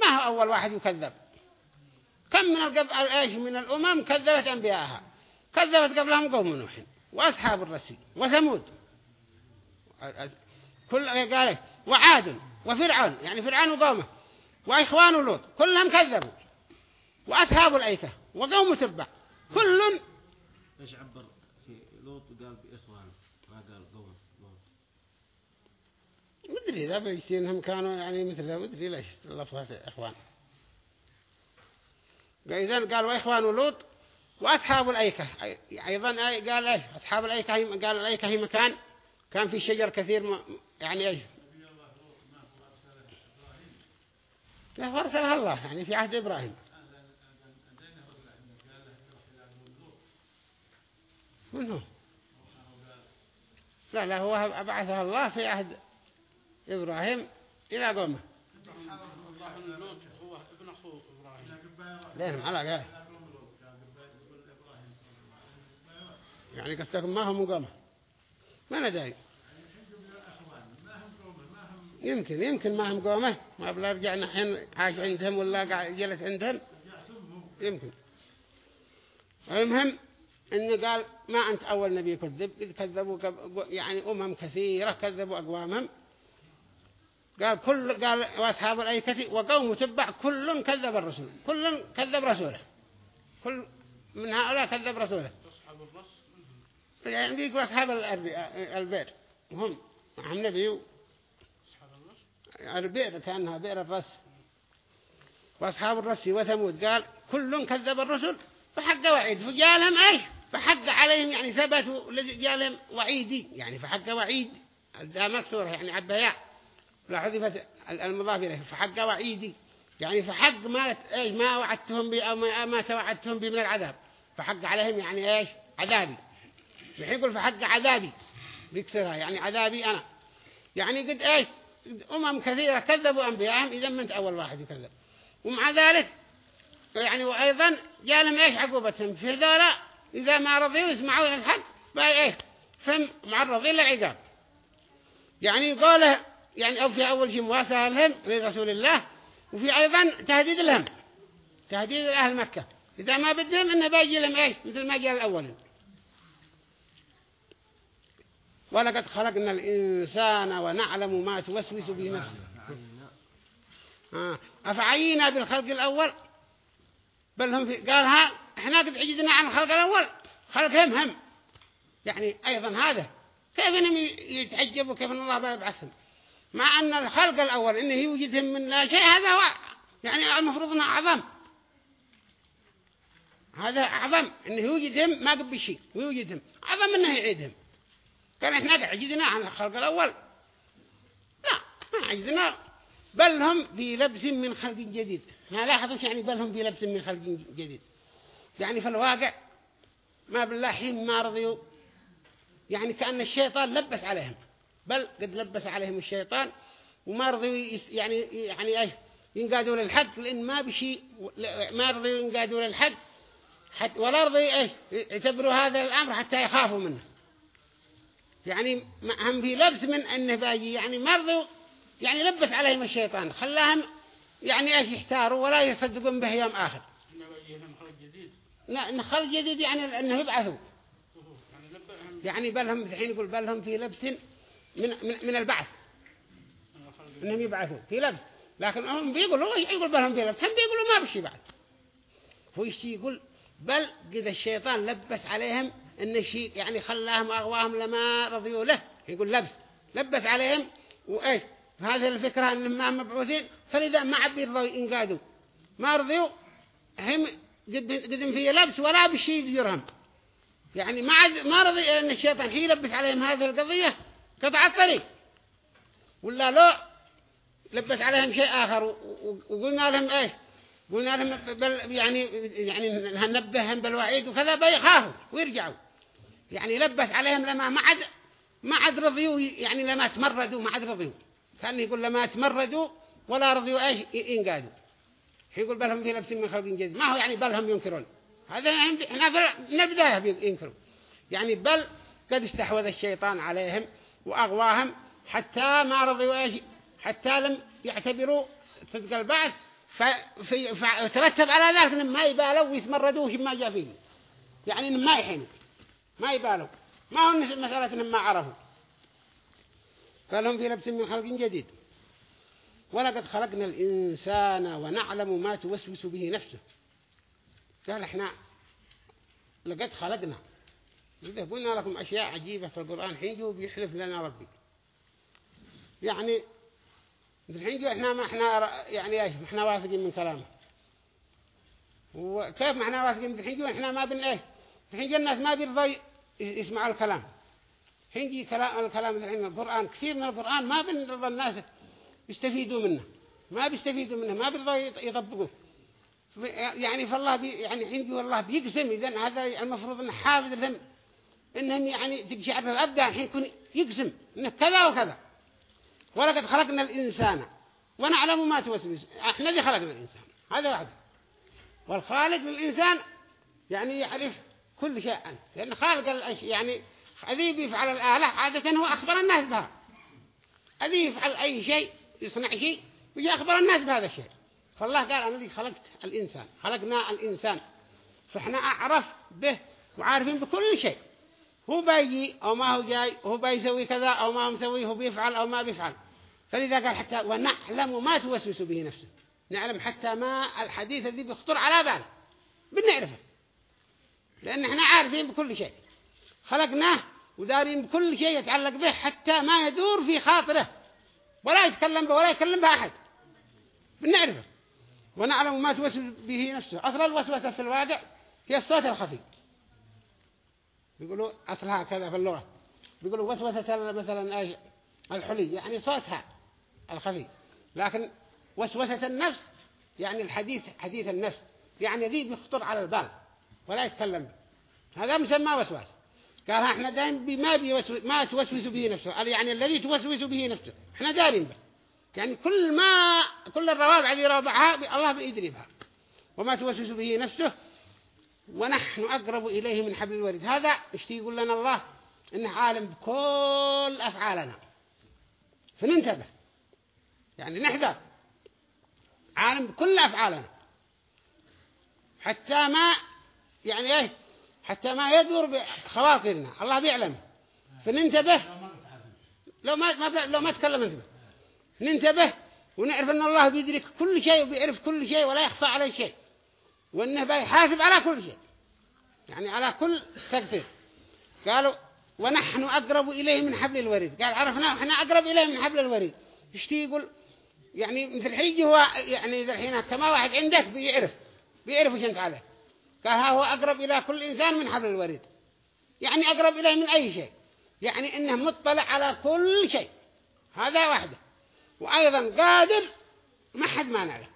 ما هو أول واحد يكذب؟ كم من القبل من الأمم كذبت أنبياءها؟ كذبت قبلهم قوم نوح وأصحاب الرس وثمود. كل قال وعاد وفرعون يعني فرعون وقومه وإخوان لوط كلهم كذبوا وأصحاب الأيكة وقوم تبع كل إيش عبر في لوط قال بإخوان ما قال قوم لوط. مدري إذا بيجتينهم كانوا يعني مثل مدري ليش لفظة إخوان. إذن قال وإخوان لوط وأصحاب الأيكة أيضا قال إيش؟ أصحاب الأيكة قال الأيكة هي مكان كان في شجر كثير يعني إيش؟ له أرسلها الله يعني في عهد إبراهيم. من هو لا لا هو بعثها الله في عهد إبراهيم إلى قومه. هو ابن أخوه إبراهيم لينهم يعني قصدكم ما هم من ما ندري يمكن يمكن ما هم قومه ما بلا رجعنا حين عاش عندهم ولا قاعد جلس عندهم. يمكن. المهم إنه قال ما أنت أول نبي كذب كذبوا يعني أمم كثيرة كذبوا أقوامهم. قال كل قال وأصحاب الأيكة وقوم تبع كل كذب الرسول كل كذب رسوله. كل من هؤلاء كذب رسوله. أصحاب الرس؟ يعني بيقوا أصحاب البئر. هم هم نبي أصحاب الرس البئر كأنها بئر الرس. وأصحاب الرس وثمود. قال كل كذب الرسل فحق وعيد. فجالهم إيش فحق عليهم يعني ثبتوا جالهم وعيدي. يعني فحق وعيد. ده مكسورة يعني عبايا لا حذفت المضاف إليه. فحق وعيدي. يعني فحق ما إيش؟ ما وعدتهم به أو ما توعدتهم به من العذاب. فحق عليهم يعني إيش؟ عذابي. يقول فحق عذابي. بيكسرها. يعني عذابي أنا. يعني قد إيش أمم كثيرة كذبوا أنبيائهم إذا منت أول واحد يكذب. ومع ذلك يعني وأيضا جاء لهم إيش؟ عقوبتهم في ذولا إذا ما رضيوا يسمعون الحق. بقى إيش فهم معرضين للعقاب يعني قوله يعني أو في أول شيء مواساة لهم لرسول الله وفي أيضا تهديد لهم. تهديد لأهل مكة. إذا ما بدهم إنه بيجي لهم إيش؟ مثل ما جاء الأولين. ولقد خلقنا الإنسان ونعلم ما توسوس به نفسه. آه. أفعينا بالخلق الأول؟ بل هم في قالها إحنا قد عجزنا عن الخلق الأول. خلقهم هم يعني أيضا هذا. كيف إنهم يتعجبوا؟ كيف إن الله بيبعثهم مع أن الخلق الأول إنه يوجدهم من لا شيء هذا هو. يعني المفروض أنه أعظم. هذا أعظم. إنه يوجدهم ما قبل شيء ويوجدهم أعظم إنه يعيدهم كان إحنا عجزنا عن الخلق الأول. لا ما عجزنا. بل هم في لبس من خلق جديد. ما لاحظوش يعني بل هم في لبس من خلق جديد. يعني في الواقع ما بالله حين ما رضيوا. يعني كأن الشيطان لبس عليهم. بل قد لبس عليهم الشيطان وما رضوا يعني يعني إيه ينقادوا للحق. لأن ما بشيء ما رضوا ينقادوا للحق. حتى ولا رضوا إيش يعتبروا هذا الأمر حتى يخافوا منه. يعني هم في لبس من باجي يعني ما رضوا يعني لبس عليهم الشيطان خلاهم يعني إيش يحتاروا ولا يصدقون به يوم آخر. لا خلق جديد يعني انه يبعثوا. يعني بل هم الحين يقول بل هم في لبس من من, من البعث. إنهم يبعثوا في لبس. لكن هم بيقولوا يقول بلهم في لبس. هم بيقولوا ما بشي بعد. هو يقول بل قد الشيطان لبس عليهم إن الشيء يعني خلاهم أغواهم لما رضيوا له. يقول لبس. لبس عليهم وإيش؟ هذه الفكرة إنهم ما مبعوثين. فلذا ما عبي يرضوا ينقادوا. ما رضيوا هم قدم في لبس ولا بشي يجرهم يعني ما عد ما رضي إن الشيطان حين يلبس عليهم هذه القضية قطع الطريق ولا لا لبس عليهم شيء آخر وقلنا لهم إيه قلنا لهم بل يعني يعني هننبههم بالوعيد وكذا بيخافوا ويرجعوا. يعني لبس عليهم لما ما عد ما عد رضيوا يعني لما تمردوا ما عد رضيوا. كان يقول لما تمردوا ولا رضيوا إيش؟ ينقادوا. يقول بلهم في نفس من خلق جديد. ما هو يعني بلهم ينكرون. هذا إحنا من البداية ينكروا يعني بل قد استحوذ الشيطان عليهم وأغواهم حتى ما رضوا إيش؟ حتى لم يعتبروا صدق البعث. فترتب على ذلك ما يبالوا ويتمردوا ما جاء فيه يعني ما يحينوا. ما يبالوا ما هو مسألة إنهم ما عرفوا. فلهم في لبس من خلق جديد. ولقد خلقنا الإنسان ونعلم ما توسوس به نفسه. قال إحنا لقد خلقنا. إذا قلنا لكم أشياء عجيبة في القرآن حين جو بيحلف لنا ربي. يعني الحين جو إحنا ما إحنا يعني إيش؟ إحنا واثقين من كلامه. وكيف ما إحنا واثقين؟ الحين جو إحنا ما بن إيه الحين جو الناس ما بيرضوا يسمعوا الكلام. حين كلام الكلام الحين القرآن. كثير من القرآن ما بنرضى الناس يستفيدوا منه. ما بيستفيدوا منه ما بيرضوا يطبقوه. يعني فالله بي يعني عندي والله بيقسم. إذا هذا المفروض أن حافظ الذنب إنهم يعني تقشعر الأبدان الحين يكون يقسم. إنه كذا وكذا. ولقد خلقنا الإنسان. ونعلم ما توسوس. إحنا اللي خلقنا الإنسان. هذا واحد. والخالق للإنسان يعني يعرف كل شيء عنه لأن خالق الأشياء يعني الذي بيفعل الآلة عادة هو أخبر الناس بها. الذي يفعل أي شيء يصنع شيء ويجي أخبر الناس بهذا الشيء. فالله قال أنا اللي خلقت الإنسان خلقنا الإنسان. فإحنا أعرف به وعارفين بكل شيء. هو بيجي أو ما هو جاي هو بيسوي كذا أو ما هو مسوي هو بيفعل أو ما بيفعل. فلذا قال حتى ونعلم ما توسوس به نفسه. نعلم حتى ما الحديث الذي بيخطر على باله بنعرفه. لأن إحنا عارفين بكل شيء. خلقناه ودارين بكل شيء يتعلق به حتى ما يدور في خاطره. ولا يتكلم به ولا يكلم به أحد. بنعرفه. ونعلم ما توسوس به نفسه. أصل الوسوسة في الواقع هي الصوت الخفي. بيقولوا أصلها كذا في اللغة. بيقولوا وسوسة مثلا الحلي. يعني صوتها الخفي. لكن وسوسة النفس يعني الحديث حديث النفس. يعني ذي بيخطر على البال. ولا يتكلم. هذا مسمى وسواس. قال إحنا دائما بما بيوسوس ما توسوس به نفسه. يعني الذي توسوس به نفسه. إحنا دارين به. يعني كل ما كل الروابع ذي روابعها ب- الله بيدري بها وما توسوس به نفسه ونحن أقرب إليه من حبل الوريد. هذا اشتي يقول لنا الله؟ إنه عالم بكل أفعالنا. فننتبه. يعني نحذر. عالم بكل أفعالنا. حتى ما يعني إيه؟ حتى ما يدور بخواطرنا الله بيعلم. فننتبه. لو ما لو ما تكلم انتبه ننتبه ونعرف أن الله بيدرك كل شيء وبيعرف كل شيء ولا يخفى عليه شيء. وأنه بيحاسب على كل شيء. يعني على كل تقصير قالوا ونحن أقرب إليه من حبل الوريد. قال عرفنا إحنا أقرب إليه من حبل الوريد. إيش يقول؟ يعني مثل حيجي هو يعني ذا الحين كما واحد عندك بيعرف. بيعرف وش أنت عليه. قال ها هو أقرب إلى كل إنسان من حبل الوريد. يعني أقرب إليه من أي شيء. يعني إنه مطلع على كل شيء. هذا واحدة. وأيضا قادر ما حد ما نعلم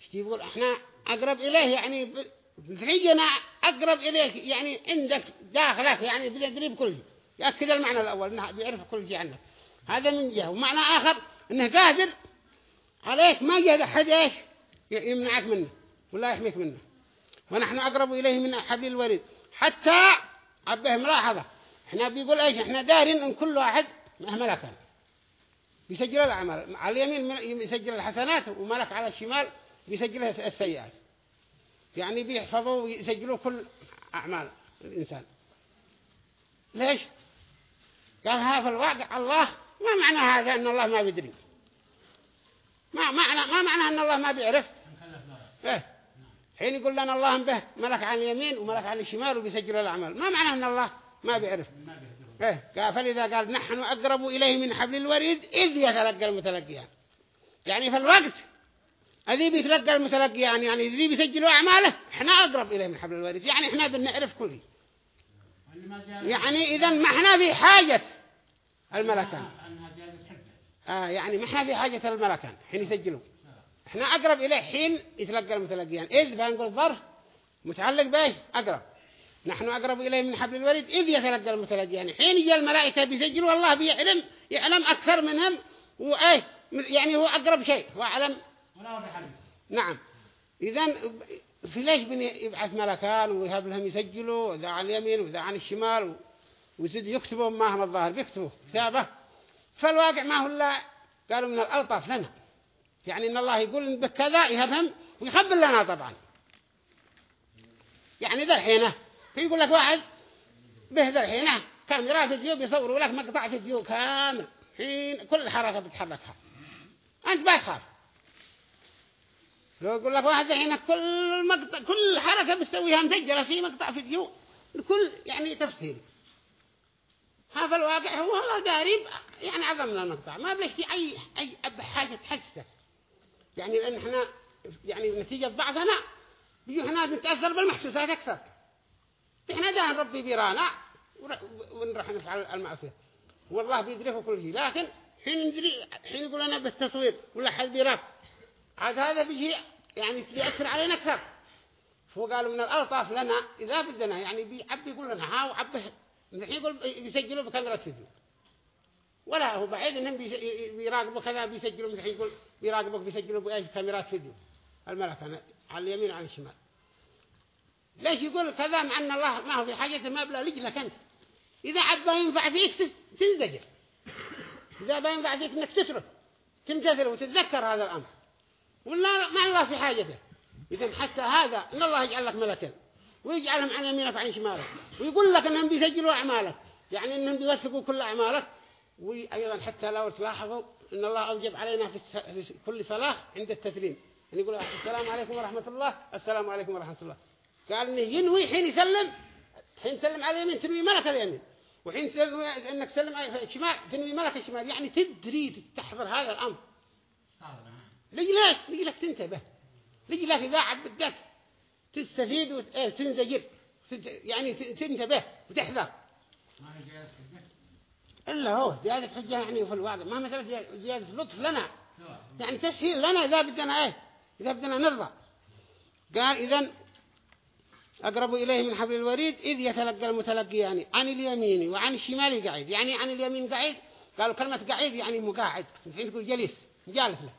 إيش يقول؟ إحنا أقرب إليه يعني بتريجنا أقرب إليك. يعني عندك داخلك يعني بيدري بكل شيء. يأكد المعنى الأول إنه بيعرف كل شيء عنك. هذا من جهة. ومعنى آخر إنه قادر عليك. ما جهد أحد إيش؟ يمنعك منه. ولا يحميك منه. ونحن أقرب إليه من حبل الوريد. حتى عبه ملاحظة إحنا بيقول إيش؟ إحنا دارين إن كل واحد مهما كان بيسجل الأعمال. على اليمين يسجل الحسنات وملك على الشمال بيسجل السيئات. يعني بيحفظوا ويسجلوا كل أعمال الإنسان. ليش؟ قال ها في الواقع الله. ما معنى هذا أن الله ما بيدري؟ ما معنى ما معنى أن الله ما بيعرف؟ إيه. حين يقول لنا الله به ملك عن اليمين وملك عن الشمال وبيسجل الأعمال. ما معنى أن الله؟ ما بيعرف. إيه قال فلذا قال نحن أقرب إليه من حبل الوريد إذ يتلقى المتلقيان. يعني في الوقت الذي بيتلقى المتلقيان يعني الذي بيسجلوا أعماله إحنا أقرب إليه من حبل الوريد. يعني إحنا بنعرف كل شيء. يعني إذا ما إحنا في حاجة الملكان. آه يعني ما إحنا في حاجة الملكان. حين يسجلوا. إحنا أقرب إليه حين يتلقى المتلقيان. إذ بنقول الظرف متعلق به أقرب. نحن أقرب إليه من حبل الوريد. إذ يتلقى المتلقيان. حين يجي الملائكة بيسجلوا والله بيعلم يعلم أكثر منهم. وإيه يعني هو أقرب شيء. هو أعلم. نعم. إذا في ليش يبعث ملكان ويهب لهم يسجلوا؟ ذا عن اليمين وذا عن الشمال ويزيد يكتبوا معهم الظاهر بيكتبوا. كتابة. فالواقع ما هو إلا قالوا من الألطاف لنا. يعني إن الله يقول بكذا يهبهم ويخبر لنا طبعا. يعني ذا الحينة. فيقول لك واحد به ذا الحينة كاميرا فيديو بيصوروا لك مقطع فيديو كامل. حين كل حركة بتحركها. أنت ما تخاف. لو يقول لك واحد الحين كل مقطع كل حركة بيسويها مسجلة في مقطع فيديو الكل يعني تفسير هذا الواقع هو الله داري يعني أعظم من المقطع. ما بلش أي أي حاجة تحسه يعني لأن إحنا يعني نتيجة ضعفنا بيجي إحنا نتأثر بالمحسوسات أكثر. إحنا ده ربي بيرانا ونروح نفعل المعصية. والله بيدركه كل شيء لكن حين ندري حين يقول أنا بالتصوير ولا حد يراك عاد هذا بيجي يعني بيأثر علينا أكثر. فقالوا من الألطاف لنا إذا بدنا يعني بيعبي يقول لنا ها وعبه يقول بيسجلوا بكاميرا فيديو ولا هو بعيد إنهم بيراقبوا كذا بيسجلوا مثل يقول بيراقبوك بيسجلوا بأي كاميرات فيديو. الملك أنا على اليمين وعلى الشمال. ليش يقول كذا مع أن الله ما هو في حاجة ما بلا لجلك أنت؟ إذا عبا ينفع فيك تنزجر. إذا با ينفع فيك إنك تترك. تمتثل وتتذكر هذا الأمر. ولا ما الله في حاجته. إذا حتى هذا إن الله يجعل لك ملكا. ويجعلهم عن يمينك وعن شمالك. ويقول لك أنهم بيسجلوا أعمالك. يعني أنهم بيوثقوا كل أعمالك. وأيضا حتى لو تلاحظوا أن الله أوجب علينا في, كل صلاة عند التسليم. يعني يقول السلام عليكم ورحمة الله السلام عليكم ورحمة الله. قال إنه ينوي حين يسلم حين تسلم على اليمين تنوي ملك اليمين. وحين تسلم إنك تسلم على الشمال تنوي ملك الشمال. يعني تدري تحضر هذا الأمر. لجلك لجلك تنتبه. لجلك إذا عبدك تستفيد وتنزجر يعني تنتبه وتحذر. إلا هو زيادة حجة يعني في الواقع ما مثلا زيادة- لطف لنا. يعني تسهيل لنا إذا بدنا إيه؟ إذا بدنا نرضى. قال إذن أقرب إليه من حبل الوريد إذ يتلقى المتلقي يعني عن اليمين وعن الشمال قاعد يعني عن اليمين قاعد قالوا كلمة قاعد يعني مقاعد. مثل تقول جليس جالس له.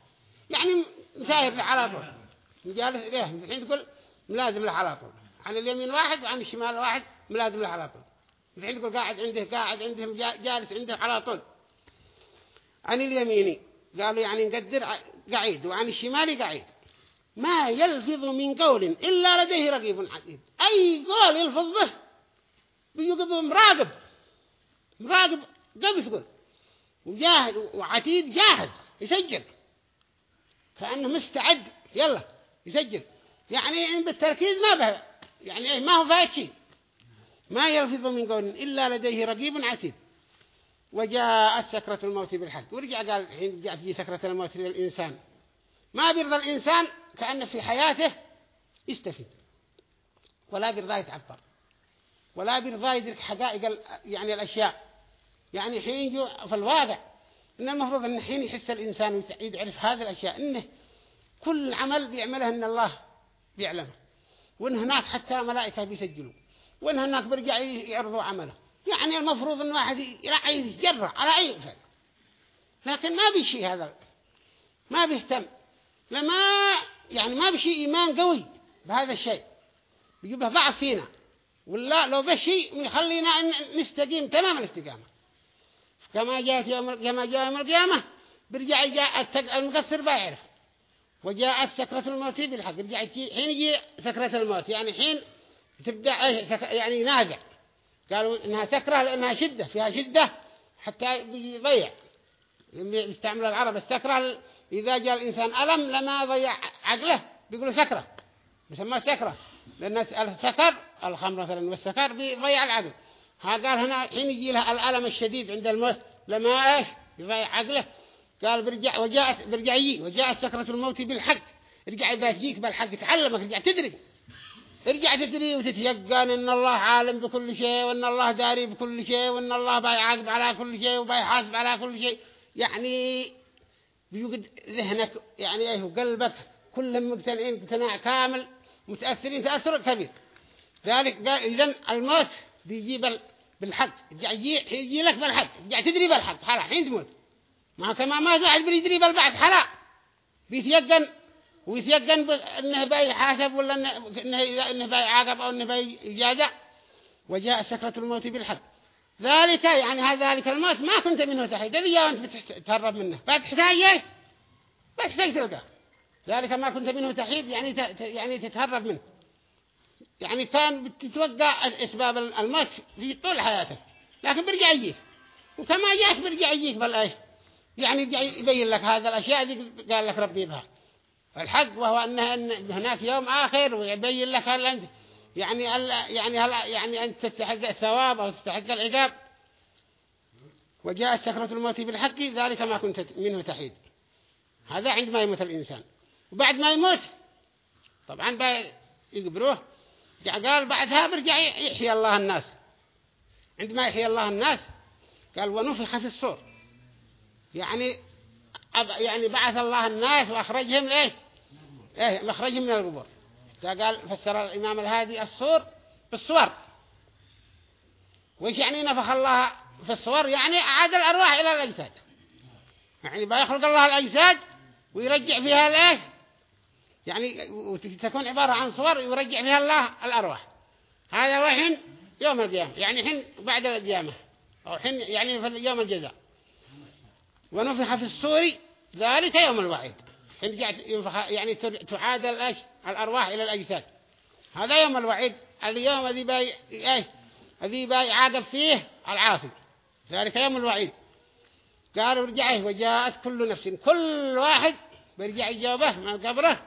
يعني مساهر له على طول. مجالس له مثل تقول ملازم له على طول. عن اليمين واحد وعن الشمال واحد ملازم له على طول. مثل تقول قاعد عنده قاعد عنده جا- جالس عنده على طول. عن اليمين قالوا يعني نقدر قعيد وعن الشمال قعيد. ما يلفظ من قول إلا لديه رقيب عتيد. أي قول يلفظ به بيقول مراقب مراقب قبل تقول وجاهد وعتيد جاهز يسجل. كأنه مستعد يلا يسجل. يعني بالتركيز ما به يعني إيه ما هو فايت شيء. ما يلفظ من قول إلا لديه رقيب عتيد. وجاءت سكرة الموت بالحق. ورجع قال حين جاءت تجي سكرة الموت للإنسان. ما بيرضى الإنسان كأنه في حياته يستفيد. ولا بيرضى يتعبر ولا بيرضى يدرك حقائق يعني الأشياء. يعني حين جو في الواقع. إن المفروض أن حين يحس الإنسان ويت- يعرف هذه الأشياء. إنه كل عمل بيعمله إن الله بيعلمه. وإن هناك حتى ملائكة بيسجلوا. وإن هناك بيرجع ي- يعرضوا عمله. يعني المفروض أن واحد يراعي يتجرع على أي فعل لكن ما بيشي هذا. ما بيهتم لما يعني ما بشي إيمان قوي بهذا الشيء. بيجيبه ضعف فينا. ولا لو بشي يخلينا نستقيم تمام الاستقامة. كما جاءت يوم كما جاء يوم القيامة برجع جاء المقصر بيعرف وجاءت سكرة الموت بالحق. رجع يجي- حين يجي سكرة الموت. يعني حين تبدأ إيه يعني نازع قالوا إنها سكرة لأنها شدة فيها شدة حتى بيضيع لما يستعمل العرب السكرة إذا جاء الإنسان ألم لما ضيع عقله بيقولوا سكرة. بيسموها سكرة. لأن السكر الخمر مثلا والسكر بيضيع العقل. ها قال هنا حين يجي له الألم الشديد عند الموت لما إيش؟ يضيع عقله. قال برجع وجاءت برجع يجي وجاءت سكرة الموت بالحق. رجع إذا تجيك بالحق تعلمك رجع تدري. ارجع تدري وتتيقن إن الله عالم بكل شيء وإن الله داري بكل شيء وإن الله بيعاقب على كل شيء وبيحاسب على كل شيء. يعني بيوجد ذهنك يعني إيه وقلبك كلهم مقتنعين اقتناع كامل متأثرين تأثر كبير. ذلك قال إذن الموت بيجي بال بالحق. يجي يجي لك بالحق. يرجع تدري بالحق. حلا حين تموت. ما كما ما واحد بيدري بالبعد حلا. بيتيقن ويتيقن إنه بيحاسب ولا انه إنه بيعاقب أو إنه بيجازع وجاء سكرة الموت بالحق. ذلك يعني هذا ذلك الموت ما كنت منه تحيد. إذا جاء وأنت بتتهرب منه. بتحتاج إيه بتحتاج تلقاه. ذلك ما كنت منه تحيد يعني يعني تتهرب منه. يعني كان بتتوقع إسباب الموت في طول حياتك لكن بيرجع يجيك. وكما جاك بيرجع يجيك بالايه يعني يبين لك هذا الأشياء دي قال لك ربي بها. الحق وهو أن هناك يوم آخر ويبين لك هل أنت يعني هل يعني هل يعني أنت تستحق الثواب أو تستحق العقاب وجاء سكرة الموت بالحق ذلك ما كنت منه تحيد. هذا عندما يموت الإنسان. وبعد ما يموت طبعا يقبروه. قال بعدها برجع يحيي الله الناس. عندما يحيي الله الناس قال ونفخ في الصور. يعني يعني بعث الله الناس وأخرجهم لإيه إيه مخرجهم من القبور. قال فسر الإمام الهادي الصور بالصور. وإيش يعني نفخ الله في الصور؟ يعني أعاد الأرواح إلى الأجساد. يعني بيخلق الله الأجساد ويرجع فيها الإيه يعني وتكون عبارة عن صور ويرجع فيها الله الأرواح. هذا وحين يوم القيامة. يعني حين بعد القيامة. أو حين يعني في يوم الجزاء. ونفخ في الصور ذلك يوم الوعيد. ينفخ يعني تعاد الأش الأرواح إلى الأجساد. هذا يوم الوعيد. اليوم الذي باي إيه الذي باي عاقب فيه العاصي. ذلك يوم الوعيد. قالوا رجعه وجاءت كل نفس. كل واحد بيرجع يجاوبه من قبره.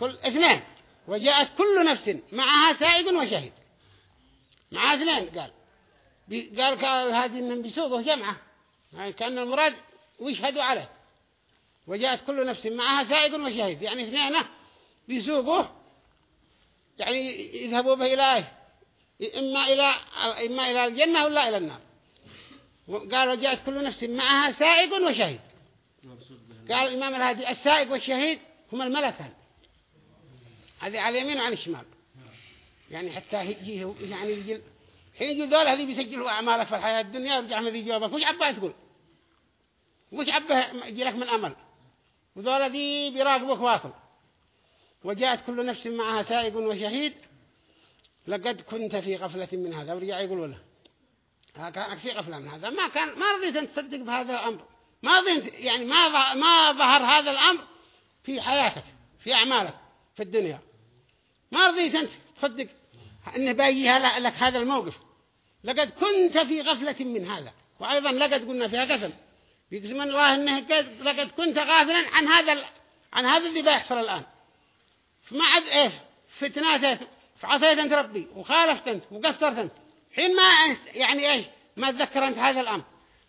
كل اثنين. وجاءت كل نفس. معها سائق وشهيد. معها اثنين قال. قال قال هذه انهم بيسوقوا جمعه يعني كأن المراد ويشهدوا عليه. وجاءت كل نفس معها سائق وشهيد يعني اثنين بيسوقوا يعني يذهبوا به إلى إيه؟ إما إلى إما إلى الجنة ولا إلى النار. وقالوا جاءت كل نفس معها سائق وشهيد قال الإمام الهادي السائق والشهيد هما الملكان. هذه على اليمين وعلى الشمال. يعني حتى يجيه يعني يجي حين يجي ذول هذي بيسجلوا أعمالك في الحياة الدنيا ويرجع هذي جوابك. وش عباه تقول؟ وش عباه يجي لك من أمل. وذول ذي بيراقبوك واصل. وجاءت كل نفس معها سائق وشهيد. لقد كنت في غفلة من هذا. ورجع يقول له كانك في غفلة من هذا. ما كان ما رضيت أن تصدق بهذا الأمر. ما رضيت يعني ما ما ظهر هذا الأمر في حياتك في أعمالك في الدنيا. ما رضيت أنت تصدق أنه بايها لك هذا الموقف. لقد كنت في غفلة من هذا. وأيضا لقد قلنا فيها قسم. يقسم الله قد لقد كنت غافلا عن هذا عن هذا اللي بيحصل الآن. فما عاد إيش؟ فتناتك فعصيت أنت ربي وخالفت أنت وقصرت أنت. حين ما يعني إيش؟ ما تذكر أنت هذا الأمر.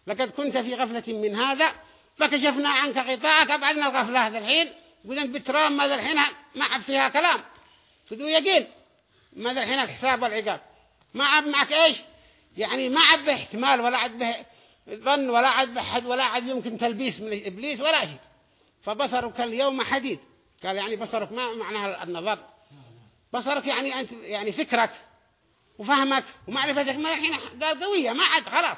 لقد كنت في غفلة من هذا فكشفنا عنك غطاءك أبعدنا الغفلة هذا الحين. قلت أنت بترام ماذا الحين؟ ما عب فيها كلام. بدو يقين ماذا الحين؟ الحساب والعقاب. ما عب معك إيش؟ يعني ما عب به احتمال ولا عد به ظن ولا عد به حد ولا عد يمكن تلبيس من إبليس ولا شيء. فبصرك اليوم حديد. قال يعني بصرك ما معناها النظر؟ بصرك يعني أنت يعني فكرك وفهمك ومعرفتك ما الحين قال قوية ما عاد خلاص.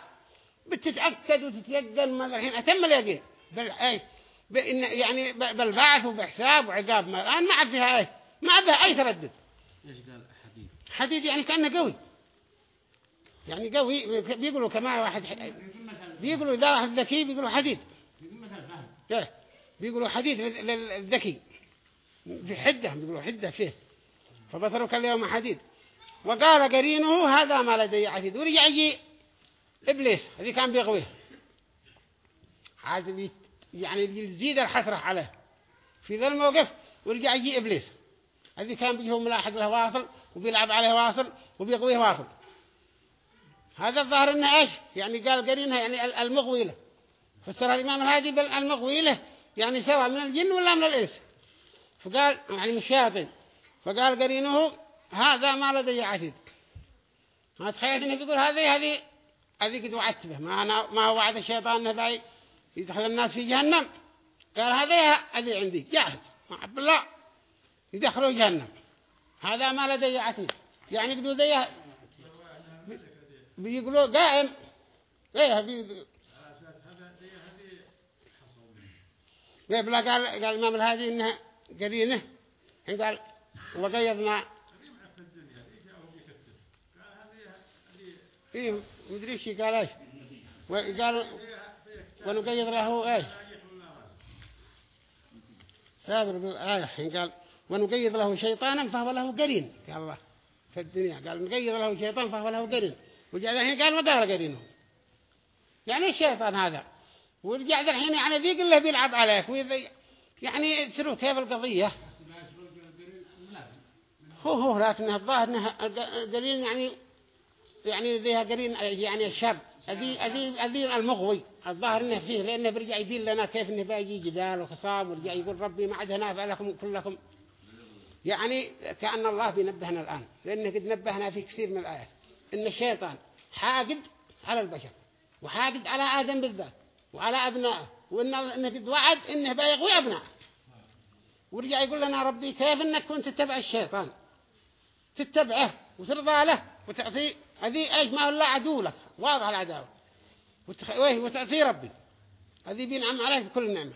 بتتأكد وتتيقن ما الحين أتم اليقين. بال أي بإن يعني بالبعث وبحساب وعقاب. ما الآن ما عاد فيها أي ما عاد فيها أي تردد. إيش قال؟ حديد. حديد يعني كأنه قوي. يعني قوي بيقولوا كمان واحد بيقولوا إذا واحد ذكي بيقولوا حديد. إيه. بيقولوا حديد لل- للذكي. في حدة بيقولوا حدة فيه. فبصرك اليوم حديد. وقال قرينه هذا ما لدي عتيد. ورجع يجي إبليس. هذي كان بيغويه. عاد يعني يزيد الحسرة عليه. في ذا الموقف ورجع يجي إبليس. هذي كان بيجيه ملاحق له واصل وبيلعب عليه واصل وبيغويه واصل. هذا الظاهر إنه إيش؟ يعني قال قرينها يعني ال- المغوي له فسر الإمام الهادي بالمغوي له يعني سواء من الجن ولا من الإنس. فقال يعني من الشياطين. فقال قرينه هذا ما لدي عتيد. ما تخيل إنه بيقول هذه هذه هذه قد وعدت به ما أنا ما وعد الشيطان إنه يدخل الناس في جهنم. قال هذه هذه عندي. جاهز مع بالله. يدخلوا جهنم. هذا ما لدي عتيد. يعني قدوا ذي بيقولوا قائم إيه بي إيه بلا قال قال الإمام الهادي إنها قرينه. حين قال وقيضنا إيه مدري إيش قال إيش؟ وقال ونقيض له إيش سابر بالآية حين قال ونقيض له شيطانا فهو له قرين. قال الله في الدنيا. قال نقيض له شيطان فهو له قرين. وجاء الحين قال وقال قرينه يعني الشيطان هذا؟ ورجع الحين يعني ذيق اللي بيلعب عليك ويذي يعني تروا كيف القضية. هو هو لكنها الظاهر إنها قرين يعني يعني ذيها قرين يعني الشر أذي أذي أذي المغوي. الظاهر إنه فيه لأنه بيرجع يبين لنا كيف إنه بيجي جدال وخصام ورجع يقول ربي ما عاد نافع لكم كلكم. يعني كأن الله بينبهنا الآن لأنه قد نبهنا في كثير من الآيات. إن الشيطان حاقد على البشر وحاقد على آدم بالذات وعلى أبنائه إنه قد وعد إنه بيغوي أبنائه. ورجع يقول لنا ربي كيف إنك كنت تتبع الشيطان؟ تتبعه وترضى له وتعطيه هذه إيش ما هو إلا عدو لك واضح العداوة. وتخ... ويه وتعطيه ربي. هذه بينعم عليه بكل نعمة.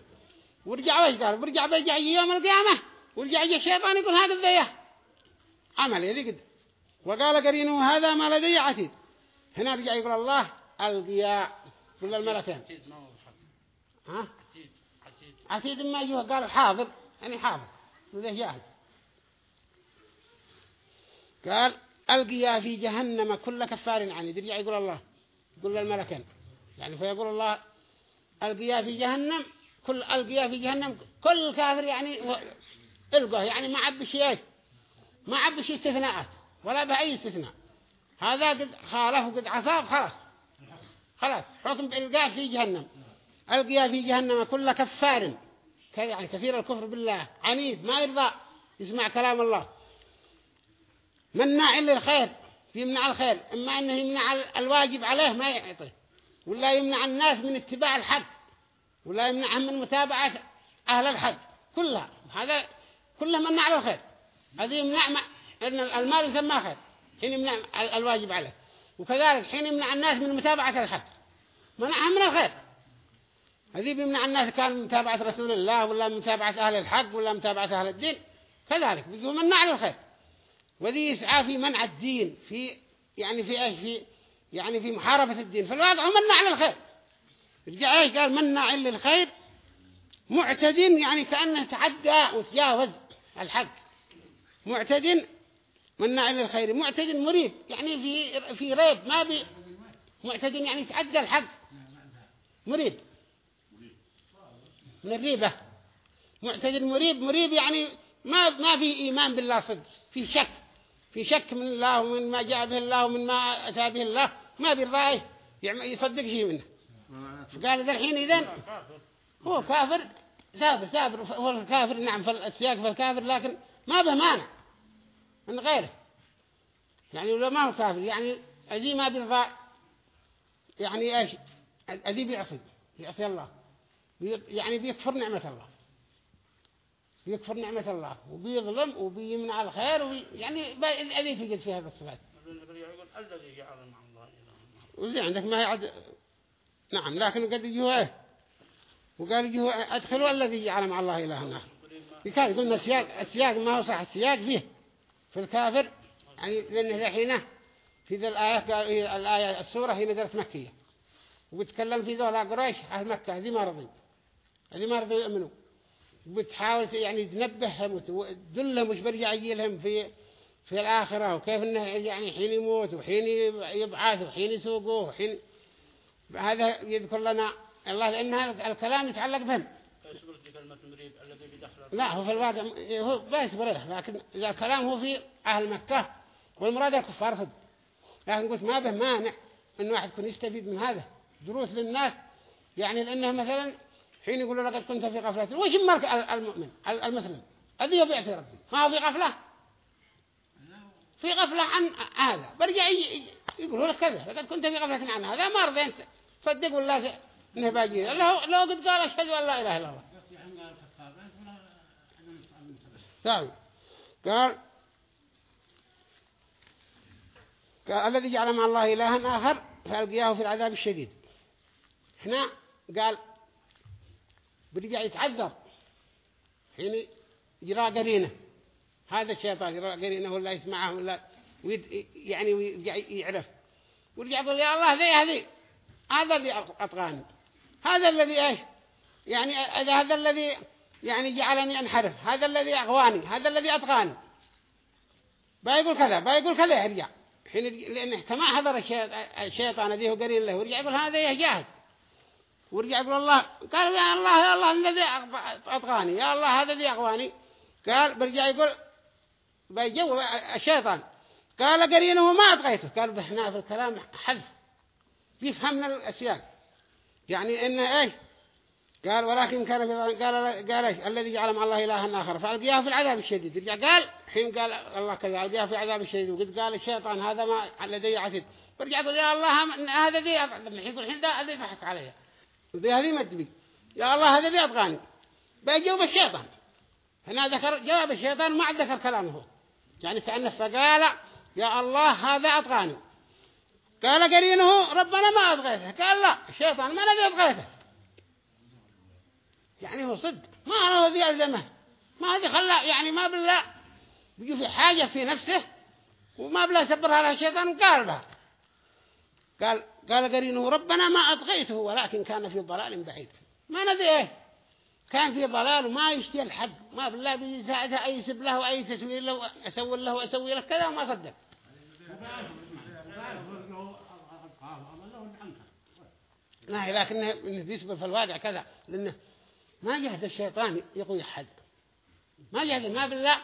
ورجع ويش قال؟ ورجع بيرجع يجي يوم القيامة ورجع يجي الشيطان يقول هذا ذيه عمل هذه قد. وقال قرينه هذا ما لدي عتيد. هنا رجع يقول الله القياء كل الملكين. ها؟ عتيد ما جوه قال حاضر. يعني حاضر. وذا جاهز. قال ألقيا في جهنم كل كفار عنيد. يرجع يقول الله. يقول للملكين. يعني فيقول الله ألقيا في جهنم كل ألقيا في جهنم كل كافر يعني. القاه يعني ما عب شيء ما عب شيء استثناءات ولا بأي استثناء. هذا قد خالف وقد عصاب خلاص. خلاص. حكم بإلقاء في جهنم. ألقيا في جهنم كل كفار. يعني كثير الكفر بالله. عنيد ما يرضى. يسمع كلام الله. مناع للخير يمنع الخير. إما أنه يمنع ال- الواجب عليه ما يعطيه ولا يمنع الناس من اتباع الحق. ولا يمنعهم من متابعة أهل الحق. كلها. هذا كله منع على الخير. هذه يمنع ما أن المال يسمى خير. حين يمنع ال- الواجب عليه. وكذلك حين يمنع الناس من متابعة الحق منعهم من الخير. هذه بيمنع الناس كان متابعة رسول الله ولا متابعة أهل الحق ولا متابعة أهل الدين. كذلك. بيجوا منع على الخير. وذي يسعى في منع الدين في يعني في إيش؟ في يعني في محاربة الدين. فالواقع هو منع على الخير. رجع إيش قال؟ منع للخير معتد يعني كأنه تعدى وتجاوز الحق. معتد منع للخير معتد مريب يعني في في ريب ما بي معتد يعني تعدى الحق. مريب. من الريبة. معتد مريب مريب يعني ما ما في إيمان بالله صدق في شك في شك من الله ومن ما جاء به الله ومن ما أتى به الله ما بيرضى يعم- يصدق شيء منه. فقال ذا الحين إذن هو كافر سافر سافر هو الكافر نعم في السياق الكافر لكن ما به مانع. من غيره. يعني ولا ما هو كافر يعني أذي ما بيرضى يعني إيش؟ أذي بيعصي بيعصي الله. يعني بيكفر نعمة الله. بيكفر نعمة الله وبيظلم وبيمنع الخير وبي يعني ب- أذي توجد في هذا الصفات. يقول الذي جعل مع الله وزي عندك ما يعد نعم لكن قد يجوا إيه؟ وقال يجوا ادخلوا الذي جعل مع الله إلها آخر. قلنا السياق السياق ما هو صح السياق فيه في الكافر يعني لأنه الحين في ذا الآية الآية السورة هي نزلت مكية. وبتكلم في ذولا قريش أهل مكة هذه ما رضي. هذه ما رضوا يؤمنوا. وبتحاول يعني تنبههم وتدلهم وش برجع يجيلهم في في الآخرة وكيف إنه يعني حين يموت وحين يبعث وحين يسوقوه وحين هذا يذكر لنا الله لأن الكلام يتعلق بهم. لا هو في الواقع هو بيت بريه لكن إذا الكلام هو في أهل مكة والمراد الكفار صد لكن قلت ما به مانع أن واحد يكون يستفيد من هذا. دروس للناس يعني لأنه مثلا حين يقولوا لقد كنت في غفلة وش مرك المؤمن المسلم؟ الذي يبيع ربي ما هو في غفلة؟ في غفلة عن هذا. برجع يقولوا لك كذا لقد كنت في غفلة عن هذا ما رضيت. صدق ولا انه باجي لو لو قد قال أشهد أن لا إله إلا الله. ساوي قال قال الذي جعل مع الله إلها آخر فألقياه في العذاب الشديد. هنا قال برجع يتعذر حين يرى قرينه. هذا الشيطان يرى قرينه ولا يسمعه ولا يعني يعرف. ورجع يقول يا الله ذي هذه هذا الذي أطغاني. هذا الذي إيش؟ يعني هذا الذي يعني جعلني أنحرف هذا الذي أغواني هذا الذي أطغاني. بيقول كذا بيقول كذا يرجع. حين لأنه كما حضر الشيط- الشيطان هو قرين له ورجع يقول هذا يجاهد ورجع يقول الله قال يا الله يا الله الذي أطغاني يا الله هذا الذي أغواني. قال برجع يقول بيجو الشيطان. قال قرينه ما أطغيته. قال هنا في الكلام حذف. بيفهمنا الأسياق. يعني إنه إيش قال ولكن كان في قال قال إيش؟ الذي جعل مع الله إلها آخر. فألقياه في العذاب الشديد. رجع قال حين قال الله كذا ألقياه في العذاب الشديد. وقد قال الشيطان هذا ما لدي عتد برجع يقول يا الله هذا ذي يقول الحين ده هذا يضحك علي. وذي هذه ما تبي. يا الله هذا ذي أطغاني بيجاوب الشيطان. هنا ذكر جواب الشيطان ما ذكر كلامه. يعني كأنه فقال يا الله هذا أطغاني قال قرينه ربنا ما أطغيته قال لا الشيطان ما الذي أطغيته يعني هو صدق. ما أنا ذي ألزمه. ما هذي خلا يعني ما بالله بيجي في حاجة في نفسه وما بلا سبرها لها الشيطان وقال بها قال قال قرينه ربنا ما أطغيته ولكن كان في ضلال بعيد. ما ندري إيه. كان في ضلال وما يشتي الحق. ما بالله بيساعدها أي سب له أي تسوي له أسوي له وأسوي له كذا وما صدق. لا لكنه إنه بيصبر في الواقع كذا لأنه ما جهد الشيطان يقوي أحد ما جهد ما بالله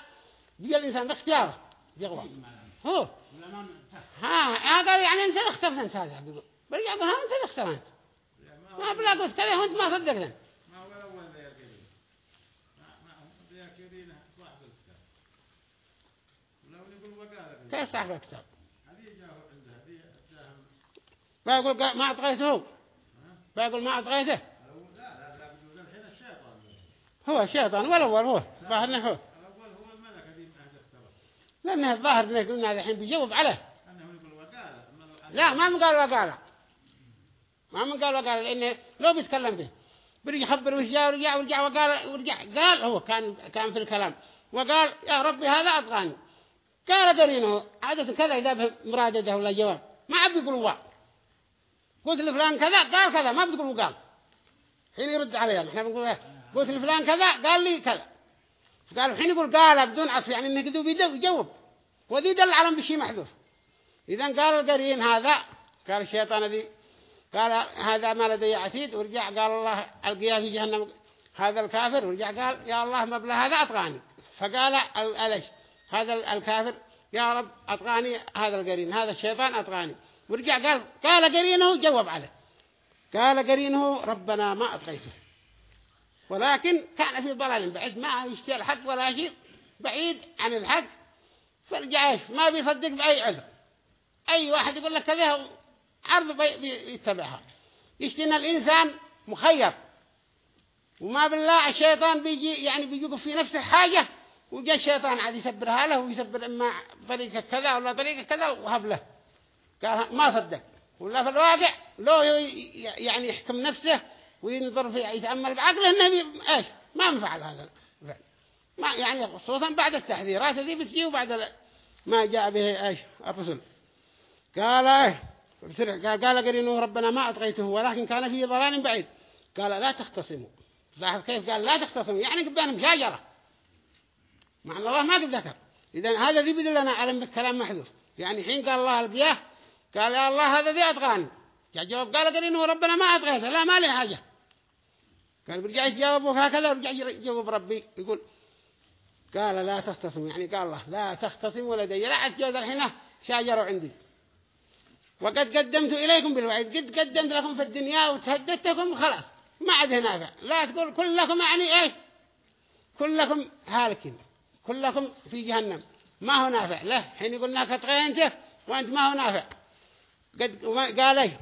بيجي الإنسان باختياره يقوى هو. ها قال يعني أنت اخترت أنت هذا بيقول. برجع يقول ها أنت اللي اخترت. ما بالله قلت كذا وأنت ما صدقت. كيف صاحب الكتاب؟ ما يقول ما أطغيته فيقول ما أطغيته هو الشيطان والأول هو ظاهرنا هو. لأنه الظاهر إنه قلنا الحين بيجاوب عليه. أنه لا ما من قال وقال. ما من قال وقال لأنه لو بيتكلم به. برجع خبر وش جاء ورجع ورجع وقال ورجع قال هو كان كان في الكلام. وقال يا ربي هذا أطغاني. قال قرينه عادة كذا إذا به مرادته ولا جواب. ما عاد يقول الله قلت لفلان كذا قال كذا ما بتقول قال. حين يرد عليهم إحنا بنقول إيه؟ قلت لفلان كذا قال لي كذا. قال حين يقول قال بدون عطف يعني انه كذب يجاوب وذي دل على بشيء محذوف. إذا قال القرين هذا قال الشيطان ذي قال هذا ما لدي عتيد ورجع قال الله ألقياه في جهنم. هذا الكافر ورجع قال يا الله مبلغ هذا أطغاني فقال ال- ألش هذا ال- الكافر يا رب أطغاني هذا القرين هذا الشيطان أطغاني ورجع قال قال قرينه جواب عليه. قال قرينه ربنا ما أطغيته ولكن كان في ضلال بعيد ما يشتري الحق ولا شيء بعيد عن الحق. فرجع إيش؟ ما بيصدق بأي عذر. أي واحد يقول لك كذا عرض بي- بي- يتبعها. يشتنا الإنسان مخير. وما بالله الشيطان بيجي يعني بيجي في نفسه حاجة وجاء الشيطان عاد يسبرها له ويسبر إما طريقة كذا ولا طريقة كذا وهب له. قال ما صدق. ولا في الواقع لو يعني يحكم نفسه وينظر في يتأمل بعقله إنه بي- إيش؟ ما منفعل هذا الفعل. ما يعني خصوصا بعد التحذيرات هذه بتجي وبعد ما جاء به إيش؟ الرسل. قال بسرعة قال قال قرينه ربنا ما أطغيته ولكن كان في ضلال بعيد. قال لا تختصموا. لاحظ كيف؟ قال لا تختصموا. يعني قبلهم شاجرة. مع أن الله ما قد ذكر. إذا هذا ذي بدل لنا علم بالكلام محذوف. يعني حين قال الله القياه قال يا الله هذا ذي أطغاني جاء جواب قال قرينه ربنا ما أطغيته لا ما له حاجة. قال برجع يجاوب هكذا ورجع يجاوب ربي. يقول قال لا تختصموا. يعني قال الله لا تختصموا لدي. لا أتجوز الحين. شاجروا عندي. وقد قدمت إليكم بالوعيد. قد قدمت لكم في الدنيا وتهددتكم خلاص. ما عاد نافع لا تقول كلكم يعني إيش كلكم هالكين. كلكم في جهنم. ما هو نافع. له حين يقول لك تغينته وأنت ما هو نافع. قد قال إيه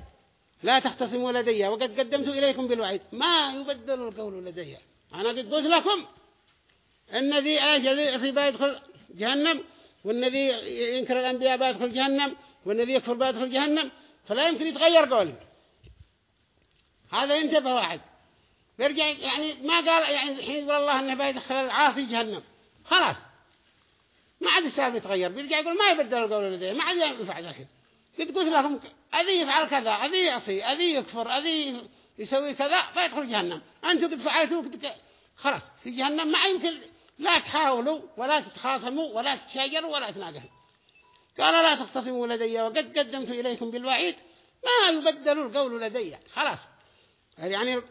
لا تختصموا لدي وقد قدمت إليكم بالوعيد. ما يبدل القول لدي. أنا قد قلت لكم إن ذي إيش الذي بيدخل جهنم والذي ينكر الأنبياء بيدخل جهنم والذي يكفر بيدخل جهنم فلا يمكن يتغير قولي. هذا ينتبه واحد. بيرجع يعني ما قال يعني حين يقول الله إنه بيدخل العاصي جهنم. خلاص. ما عاد السبب يتغير. بيرجع يقول ما يبدل القول لديه ما عاد ينفع ذا قلت لكم أذي يفعل كذا أذي يعصي أذي يكفر أذي يسوي كذا فيدخل جهنم. أنتم قد فعلتوا خلاص في جهنم ما يمكن لا تحاولوا ولا تتخاصموا ولا تشاجروا ولا تناقشوا. قال لا تختصموا لدي وقد قدمت إليكم بالوعيد ما يبدل القول لدي. خلاص. يعني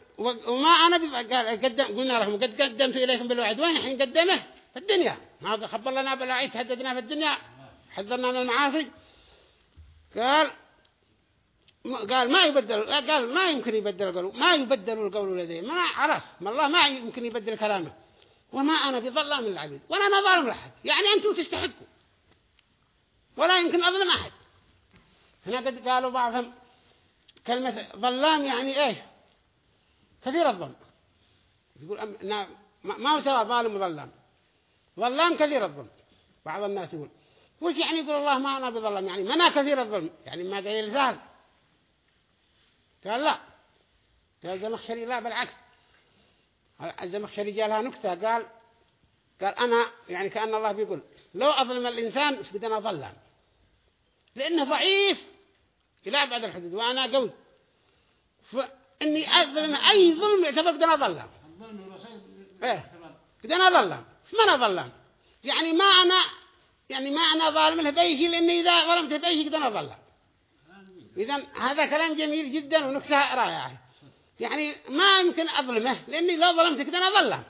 وما أنا قال قدم قلنا لكم قد قدمت إليكم بالوعد وين حين قدمه؟ في الدنيا. هذا خبر لنا بالوعيد تهددنا في الدنيا حذرنا من المعاصي. قال قال ما يبدل قال ما يمكن يبدل القول ما يبدل القول لدي ما عرف ما الله ما يمكن يبدل كلامه. وما أنا بظلام للعبيد ولا أنا ظالم لأحد. يعني أنتم تستحقوا. ولا يمكن أظلم أحد. هنا قد قالوا بعضهم كلمة ظلام يعني إيه؟ كثير الظلم. يقول أم... ما هو سواء ظالم وظلام. ظلام كثير الظلم. بعض الناس يقول وش يعني يقول الله ما أنا بظلم يعني منا كثير الظلم. يعني ما قليل سهل قال لا. قال الزمخشري لا بالعكس. الزمخشري جاء لها نكتة. قال قال أنا يعني كأن الله بيقول لو أظلم الإنسان فقد أنا ظلم لأنه ضعيف إلى أبعد الحدود وأنا قوي. فإني أظلم أي ظلم يعتبر قد أنا ظلم إيه. قد أنا ظلم ما أنا ظلم يعني ما أنا يعني ما أنا ظالم له بيشي لأني إذا ظلمت بيشي قد أنا ظلم. إذا هذا كلام جميل جدا ونكتة رائعة. يعني ما يمكن أظلمه لأني لو ظلمت كده أنا ظلم.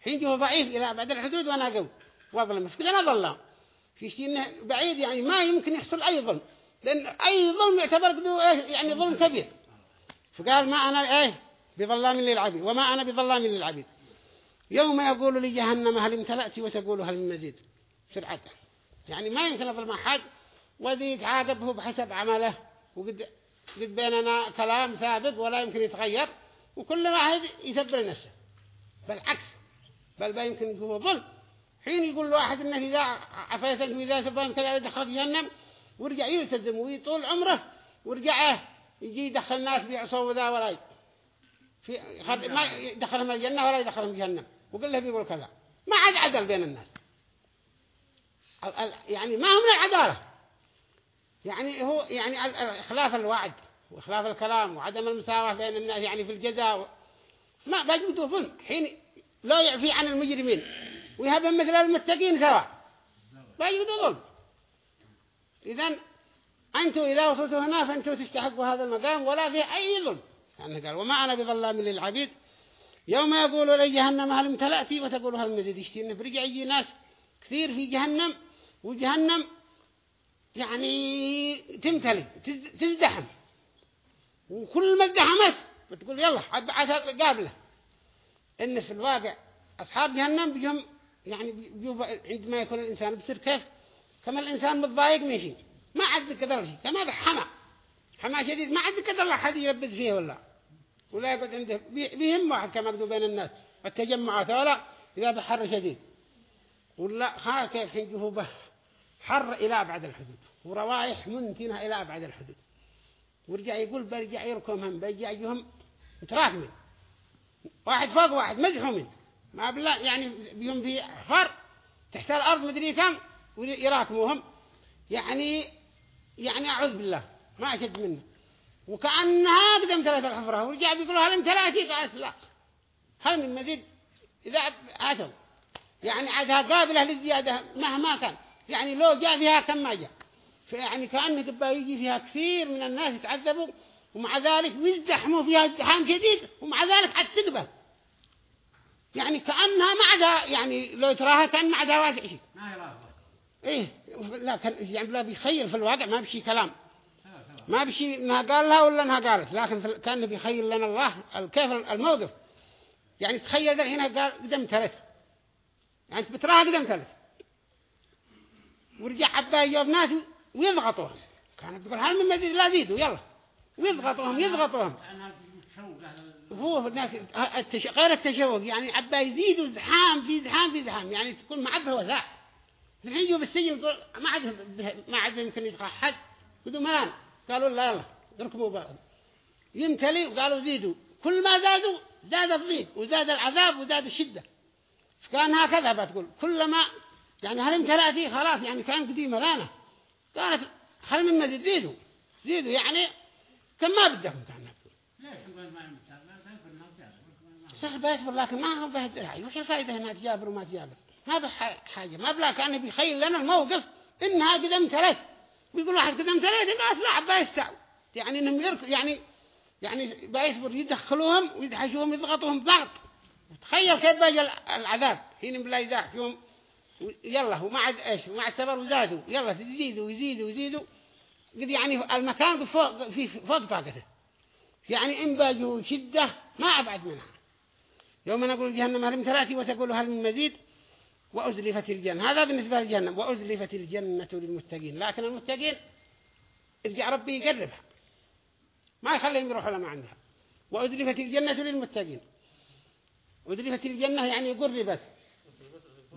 حين هو ضعيف إلى بعد الحدود وأنا قوي وأظلمه كده أنا ظلم. في شيء إنه بعيد يعني ما يمكن يحصل أي ظلم. لأن أي ظلم يعتبر إيه يعني ظلم كبير. فقال ما أنا إيه بظلام للعبيد. وما أنا بظلام للعبيد. يوم يقول لي جهنم هل امتلأت وتقول هل من مزيد؟ سرعته يعني ما يمكن أظلم أحد وذي يتعاقبه بحسب عمله. وقد قد بيننا كلام سابق ولا يمكن يتغير وكل واحد يسبر نفسه. بالعكس بل بل يمكن يكون ظلم. حين يقول الواحد إنه إذا عفيت واذا سبان كذا يدخل جهنم ورجع يلتزم ويطول عمره ورجع يجي يدخل الناس بيعصوا ذا ولا في ما يدخلهم الجنة ولا يدخلهم جهنم. وقال له بيقول كذا. ما عاد عدل بين الناس. ال- ال- يعني ما هم العدالة يعني هو يعني إخلاف الوعد وإخلاف الكلام وعدم المساواة بين الناس يعني في الجزاء ما بجدوا ظلم حين لا يعفي عن المجرمين. ويهبهم مثل المتقين سواء. بجدوا ظلم إذن أنتم إذا وصلتوا هنا فأنتم تستحقوا هذا المقام ولا فيه أي ظلم. يعني قال وما أنا بظلام للعبيد. يوم يقول لي جهنم هل امتلأتي؟ وتقول هل مزيد يشتين برجع يجي ناس كثير في جهنم؟ وجهنم يعني تمتلي تز- تزدحم. وكل ما ازدحمت بتقول يلا عاد قابلة. إن في الواقع أصحاب جهنم بيهم يعني بيجوا عندما يكون الإنسان بصير كيف؟ كما الإنسان متضايق من شيء ما عاد قدر شيء كما بحمى حمى شديد ما عاد قدر حد يلبس فيه ولا. ولا يقعد عنده بي- بيهم واحد كما قدوا بين الناس. التجمعات ولا إذا بحر شديد. ولا خا كيف يجوا به حر إلى أبعد الحدود وروايح منتنة إلى أبعد الحدود. ورجع يقول برجع يركمهم برجع يجهم متراكمين واحد فوق واحد مزحومين ما بالله يعني بيهم في حر تحت الأرض مدري كم ويراكموهم. يعني يعني أعوذ بالله ما أشد منه. وكأنها قد امتلأت الحفرة. ورجع بيقولوا هل امتلأتي قالت لا. هل من مزيد؟ إذا أتوا. يعني عادها قابلة للزيادة مهما كان. يعني لو جاء فيها كم ما جاء. فيعني كأنه تبقى يجي فيها كثير من الناس يتعذبوا ومع ذلك يزدحموا فيها ازدحام شديد ومع ذلك حتى تقبل. يعني كأنها ما عدا يعني لو تراها كأن ما عدا واسع شيء. إيه لا كان يعني لا بيخيل في الواقع ما بشي كلام. ما بشي إنها قال لها ولا إنها قالت لكن كان بيخيل لنا الله ال- كيف الموقف. يعني تخيل ذا هنا قال قدم ثلاث يعني بتراها قدم ثلاث ورجع حبا يجوب ناس ويضغطوهم. كانت تقول هل من مزيد لا زيدوا؟ يلا. ويضغطوهم يضغطوهم. هو الناس التش... غير التشوق يعني عبا يزيدوا زحام في زحام في زحام. يعني تكون ما عاد وساع الحين يجوا بالسجن يقول ما عاد ما عاد يمكن يدخل حد. بدون ملان قالوا لا يلا اركبوا بعض. يمتلي وقالوا زيدوا. كل ما زادوا زاد الضيق وزاد العذاب وزاد الشدة. فكان هكذا بتقول. كلما يعني هل امتلأتي خلاص يعني كان قديمة ملانة قالت هل من مزيد زيدوا. زيدوا يعني كم ما كان ما تعرف صح بيصبر لكن ما هو به داعي وش الفائدة هنا تجابر وما تجابر؟ ما به حاجة. ما بلا كأنه بيخيل لنا الموقف إنها قدم ثلاث ويقول واحد قدم ثلاث الناس لا بيستعوا يعني إنهم يرك يعني يعني بيصبر يدخلوهم ويدحشوهم يضغطوهم بعض وتخيل كيف بيجي العذاب. حين بلا يدحشوهم يلا وما عاد إيش وما عاد وزادوا يلا يزيدوا ويزيدوا ويزيدوا قد يعني المكان فوق في فوق طاقته. يعني إن باجوا شدة ما أبعد منها. يوم نقول جهنم هل من ثلاثة وتقول هل من مزيد؟ وأزلفت الجنة. هذا بالنسبة للجنة. وأزلفت الجنة للمتقين. لكن المتقين ارجع ربي يقربها. ما يخليهم يروحوا لما عندها. وأزلفت الجنة للمتقين. أزلفت الجنة يعني قربت.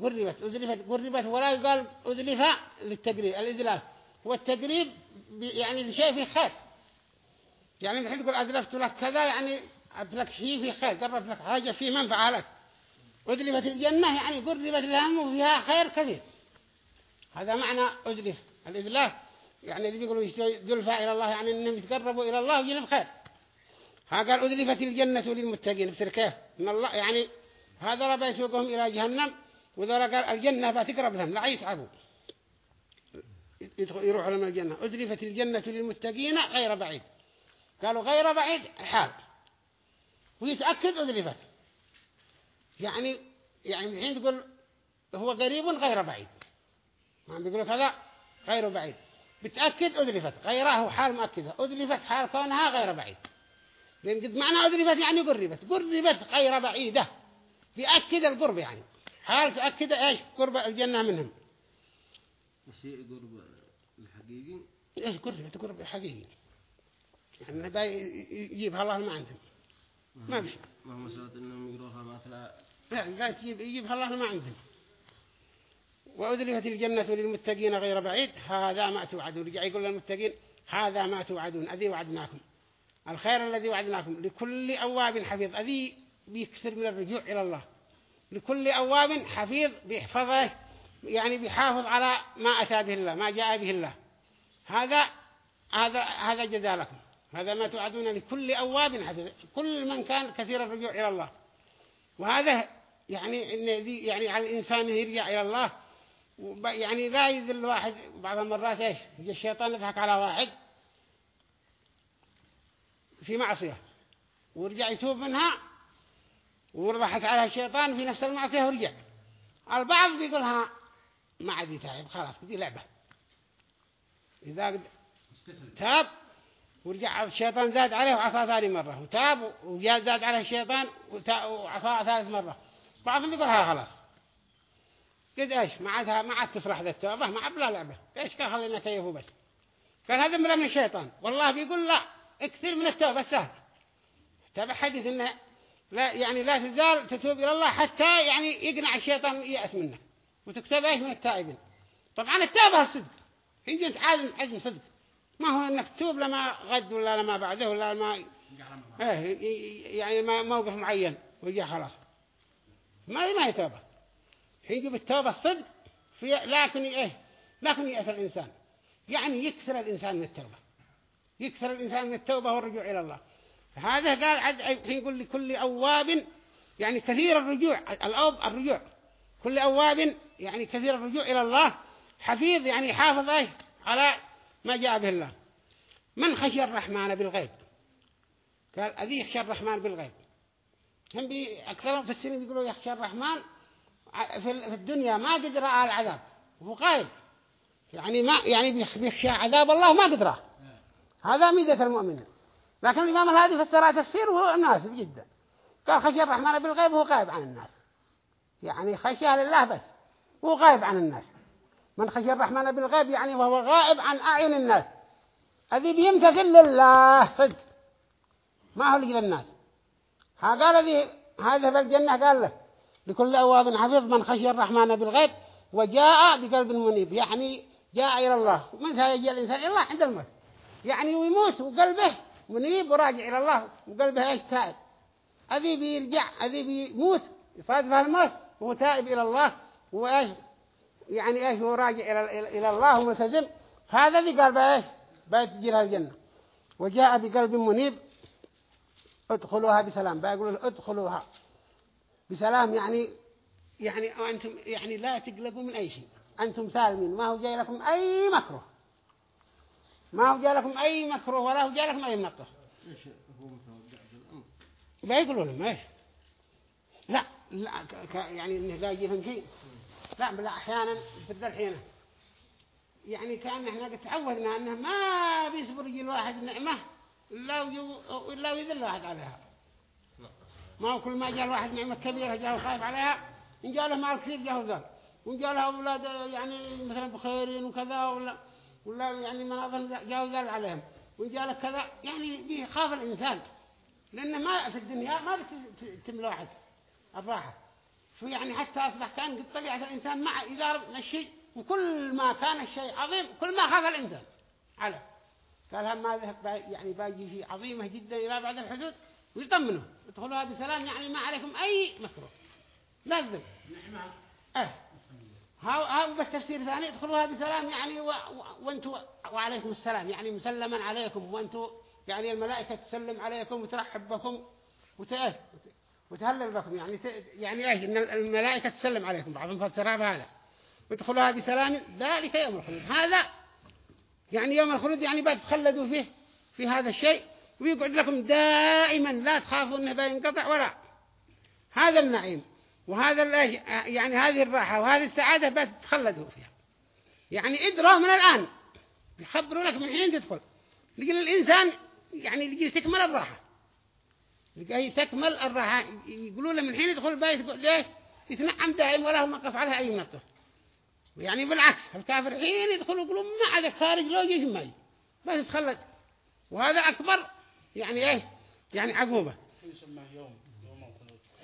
قربت أزلفت قربت ولا يقال أزلف للتقريب الإزلاف. هو التقريب يعني لشيء فيه خير. يعني الحين تقول أدلفت لك كذا يعني لك شيء فيه خير قربت لك حاجة فيه منفعة لك. أدلفت الجنة يعني قربت لهم وفيها خير كثير. هذا معنى أدلف الإدلاف يعني اللي بيقولوا يدلفا إلى الله يعني أنهم يتقربوا إلى الله ويجلب خير. ها قال أدلفت الجنة للمتقين. بسر كيف إن الله يعني هذا ربا يسوقهم إلى جهنم. وذا قال الجنة بتقرب لهم لا يتعبوا يروحوا لهم الجنة. أدلفت الجنة للمتقين غير بعيد. قالوا غير بعيد حال. ويتأكد أدلفت يعني يعني الحين تقول هو قريب غير بعيد. ما بيقولوا كذا غير بعيد. بتأكد أدلفت غيره حال مؤكدة. أدلفت حال كونها غير بعيد. لأن قد معنى أدلفت يعني قربت. قربت غير بعيدة. بيأكد القرب يعني. حال تأكد إيش؟ قرب الجنة منهم. الشيء قرب الحقيقي؟ إيش قربت قرب حقيقي يعني با يجيبها الله ما عندهم. ما بشي ما هو مسألة إنهم يقروها مثلا لا لا تجيب يجيبها الله ما عندهم. وأذلفت الجنة للمتقين غير بعيد. هذا ما توعدون. رجع يقول للمتقين هذا ما توعدون. أذي وعدناكم؟ الخير الذي وعدناكم. لكل أواب حفيظ. أذي بيكثر من الرجوع إلى الله. لكل أواب حفيظ بيحفظه يعني بيحافظ على ما أتى به الله ما جاء به الله. هذا هذا هذا جزاء لكم هذا ما توعدون لكل أواب حفيظ كل من كان كثير الرجوع إلى الله. وهذا يعني إن يعني على الإنسان يرجع إلى الله. يعني لا يذل واحد بعض المرات إيش؟ الشيطان يضحك على واحد في معصية ورجع يتوب منها وضحك على الشيطان في نفس المعصية ورجع البعض بيقولها ما عاد يتعب خلاص بدي لعبة. إذا تاب ورجع الشيطان زاد عليه وعصى ثاني مرة. وتاب وزاد زاد عليه الشيطان وعصى ثالث مرة. بعضهم يقولها خلاص. قد إيش ما عادها ما عاد تفرح ذا التوبة ما عاد بلا لعبة. إيش كان خلينا كيفه بس قال هذا من الشيطان. والله بيقول لا أكثر من التوبة سهل. تابع حديث إنه لا يعني لا تزال تتوب إلى الله حتى يعني يقنع الشيطان يأس منك وتكتب إيش من التائبين. طبعا التوبة الصدق. يجي انت عازم عزم صدق. ما هو إنك تتوب لما غد ولا لما بعده ولا لما إيه يعني ما موقف معين ويجي خلاص. ما ما يتوبه يجي بالتوبة الصدق في لكن إيه لكن يأثر الإنسان. يعني يكثر الإنسان من التوبة. يكثر الإنسان من التوبة والرجوع إلى الله. هذا قال عد يقول لكل أواب يعني كثير الرجوع الأوب الرجوع. كل أواب يعني كثير الرجوع إلى الله. حفيظ يعني حافظ على ما جاء به الله. من خشي الرحمن بالغيب؟ قال أذي يخشى الرحمن بالغيب. هم بي أكثرهم في السنين بيقولوا يخشى الرحمن في ال- في الدنيا ما قد رأى العذاب وهو غايب. يعني ما يعني بيخ- بيخشى عذاب الله ما قد رأى هذا ميزة المؤمنين. لكن الإمام الهادي فسرها تفسير وهو مناسب جدا. قال خشي الرحمن بالغيب وهو غايب عن الناس. يعني خشية لله بس وهو غايب عن الناس. من خشي الرحمن بالغيب يعني وهو غائب عن أعين الناس. هذه بيمتثل لله صدق ما هو لجل الناس. ها قال ذي هذا في الجنة قال له لكل أواب حفيظ من خشي الرحمن بالغيب وجاء بقلب منيب. يعني جاء إلى الله. من يجي الإنسان إلى الله عند الموت. يعني ويموت وقلبه منيب وراجع إلى الله وقلبه إيش تائب؟ هذه بيرجع هذه بيموت يصادفها الموت وهو تائب إلى الله وإيش يعني إيش؟ هو راجع إلى إلى- الله وملتزم. هذا ذي قال بإيش بتجي لها الجنة. وجاء بقلب منيب ادخلوها بسلام. بيقولوا له ادخلوها. بسلام يعني يعني أنتم يعني لا تقلقوا من أي شيء. أنتم سالمين ما هو جاي لكم أي مكروه. ما هو جاي لكم أي مكروه ولا هو جاي لكم أي منقص بيقولوا لهم إيش. لا لا يعني إنه لا يجيهم شيء. لا بلا أحيانا في ذا الحين يعني كأن إحنا قد تعودنا إنه ما بيصبر يجي الواحد نعمة إلا إلا ويذل واحد عليها. ما هو كل ما جاء الواحد نعمة كبيرة جاء خايف عليها إن جاء له مال كثير جاء ذل. وإن جاء له أولاد يعني مثلا بخيرين وكذا ولا ولا يعني مناظر جاء ذل عليهم له كذا يعني بيخاف الإنسان. لأنه ما في الدنيا ما بتملى واحد الراحة. شو يعني حتى أصبح كان قد طبيعة الإنسان مع إدارة الشيء وكل ما كان الشيء عظيم كل ما خاف الإنسان. على. قال هم ما باي- يعني باجي شيء عظيمة جدا إلى بعد الحدود ويطمنوا. ادخلوها بسلام يعني ما عليكم أي مكروه. لازم أه. ها ها بس تفسير ثاني ادخلوها بسلام يعني. وانتوا وعليكم السلام يعني مسلما عليكم وانتوا يعني الملائكة تسلم عليكم وترحب بكم وت... إيه؟ وت- وتهلل بكم يعني ت... يعني إيش إن الملائكة تسلم عليكم بعضهم فسرها بهذا وادخلوها بسلام ذلك يوم الخلود هذا يعني يوم الخلود يعني تخلدوا فيه في هذا الشيء ويقعد لكم دائما لا تخافوا إنه بينقطع ولا هذا النعيم وهذا يعني هذه الراحة وهذه السعادة بس تخلدوا فيها. يعني ادروا من الآن يخبروا لك من حين تدخل. لقل الإنسان يعني يجي تكمل الراحة. لقى تكمل الراحة يقولوا له من حين يدخل البيت ليش؟ يتنعم دائم ولا هو منقص عليها أي منقص يعني بالعكس الكافر حين يدخل يقولوا ما عاد خارج لو جيش ماي بس يتخلد وهذا أكبر يعني إيه؟ يعني عقوبة. يسمى يوم؟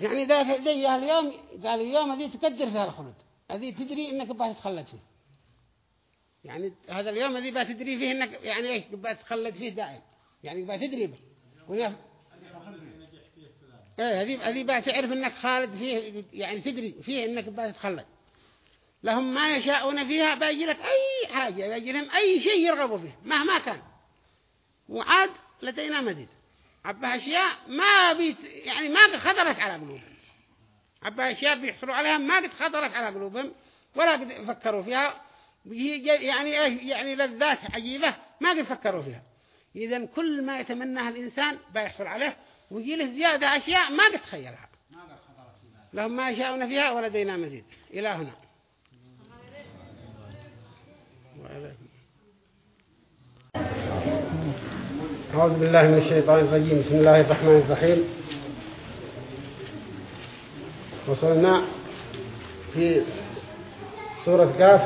يعني ذاك ذي اليوم قال اليوم هذه تقدر فيها الخلود. هذه تدري إنك بتتخلد فيه. يعني هذا اليوم هذه بتدري فيه إنك يعني إيه بتتخلد فيه دائم. يعني بتدري به ويا إيه هذه هذه بتعرف إنك خالد فيه يعني تدري فيه إنك بتتخلد لهم ما يشاءون فيها بيجي لك أي حاجة بيجي لهم أي شيء يرغبوا فيه مهما كان. وعاد لدينا مزيد عبها اشياء ما بيت يعني ما قد خطرت على قلوبهم. عبها اشياء بيحصلوا عليها ما قد خطرت على قلوبهم ولا قد فكروا فيها يعني إيه؟ يعني لذات عجيبة ما قد فكروا فيها. اذا كل ما يتمناه الإنسان بيحصل عليه ويجي له زيادة أشياء ما قد تخيلها لهم ما يشاءون فيها ولدينا مزيد. إلى هنا. وعليكم. أعوذ بالله من الشيطان الرجيم. بسم الله الرحمن الرحيم. وصلنا في سورة قاف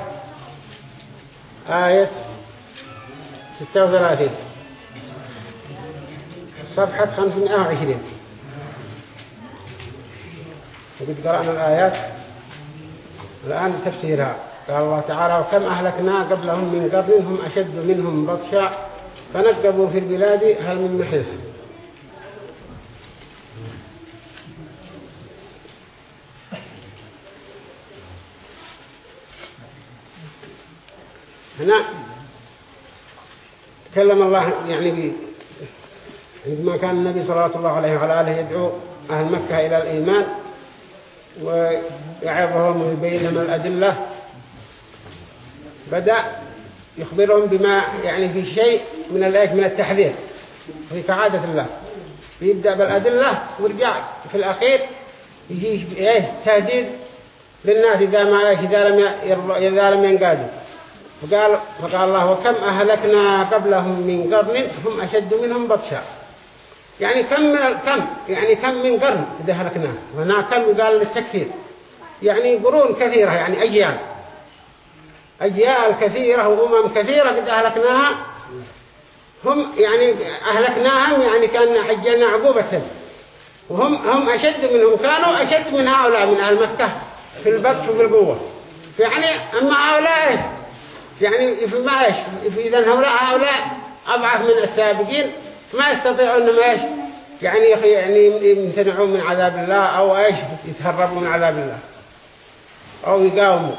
آية 36 صفحة 520 وقد قرأنا الآيات؟ الآن تفسيرها. قال الله تعالى وكم أهلكنا قبلهم من قبل هم أشد منهم بطشا فنقبوا في البلاد هل من محيص. هنا تكلم الله يعني عندما كان النبي صلى الله عليه وعلى آله يدعو أهل مكة إلى الإيمان ويعظهم ويبين لهم الأدلة بدأ يخبرهم بما يعني في شيء من الآيات من التحذير. في كعادة الله. يبدأ بالأدلة ويرجع في الأخير يجي إيه تهديد للناس إذا ما إذا لم إذا لم ينقادوا. فقال فقال الله وكم أهلكنا قبلهم من قرن هم أشد منهم بطشا. يعني كم من كم؟ يعني كم من قرن إذا هلكناه هنا كم؟ قال للتكثير يعني قرون كثيرة يعني أجيال. أجيال كثيرة وأمم كثيرة قد أهلكناها. هم يعني أهلكناهم يعني كان حجلنا عقوبة. وهم هم أشد منهم كانوا أشد من هؤلاء من أهل مكة في البطش وفي القوة. يعني أما هؤلاء؟ يعني في ما إيش إذا هؤلاء هؤلاء أضعف من السابقين ما يستطيعون أنهم إيش يعني يعني يمتنعون من عذاب الله أو إيش يتهربوا من عذاب الله أو يقاوموا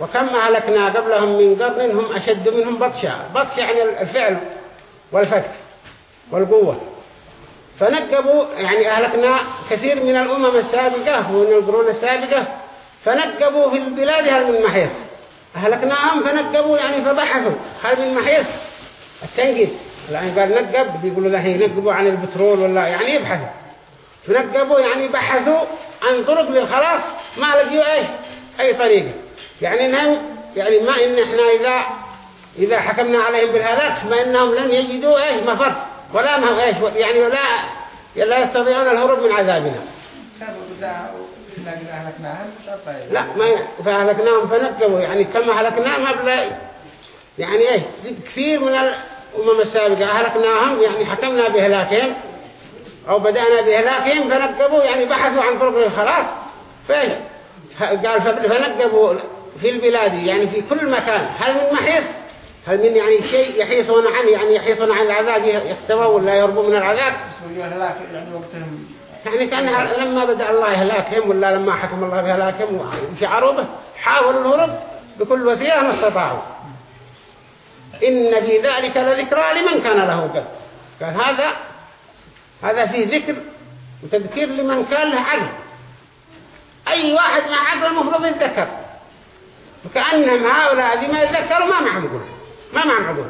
وكم أهلكنا قبلهم من قرن هم أشد منهم بطشا. بطش يعني الفعل والفتك والقوة. فنقبوا يعني أهلكنا كثير من الأمم السابقة ومن القرون السابقة. فنقبوا في البلاد هل من محيص؟ أهلكناهم فنقبوا يعني فبحثوا هل من محيص؟ التنقيب الآن قال نقب بيقولوا ذا ينقبوا عن البترول ولا يعني يبحثوا. فنقبوا يعني بحثوا عن طرق للخلاص ما لقيوا إيش أي طريقة. يعني انهم يعني ما إن إحنا إذا إذا حكمنا عليهم بالهلاك ما انهم لن يجدوا إيش؟ مفر. ولا ما إيش؟ يعني ولا لا يستطيعون الهروب من عذابنا. لا ما فأهلكناهم فنقبوا يعني كما أهلكناهم قبل يعني إيش؟ كثير من الأمم السابقة أهلكناهم يعني حكمنا بهلاكهم أو بدأنا بهلاكهم فنقبوا يعني بحثوا عن طرق الخلاص. فإيش؟ قال فنقبوا في البلاد يعني في كل مكان. هل من محيص؟ هل من يعني شيء يحيصون عنه؟ يعني يحيصون عن العذاب يختبوا ولا يهربوا من العذاب؟ يعني وقتهم يعني كان لما بدأ الله يهلاكهم ولا لما حكم الله بهلاكهم وشعروا به حاولوا الهرب بكل وسيلة ما استطاعوا. إن في ذلك لذكرى لمن كان له قلب. قال هذا هذا فيه ذكر وتذكير لمن كان له عقل. أي واحد مع عقل المفروض يتذكر. وكأنهم هؤلاء الذين ما يتذكروا ما معهم عقول ما معهم عقول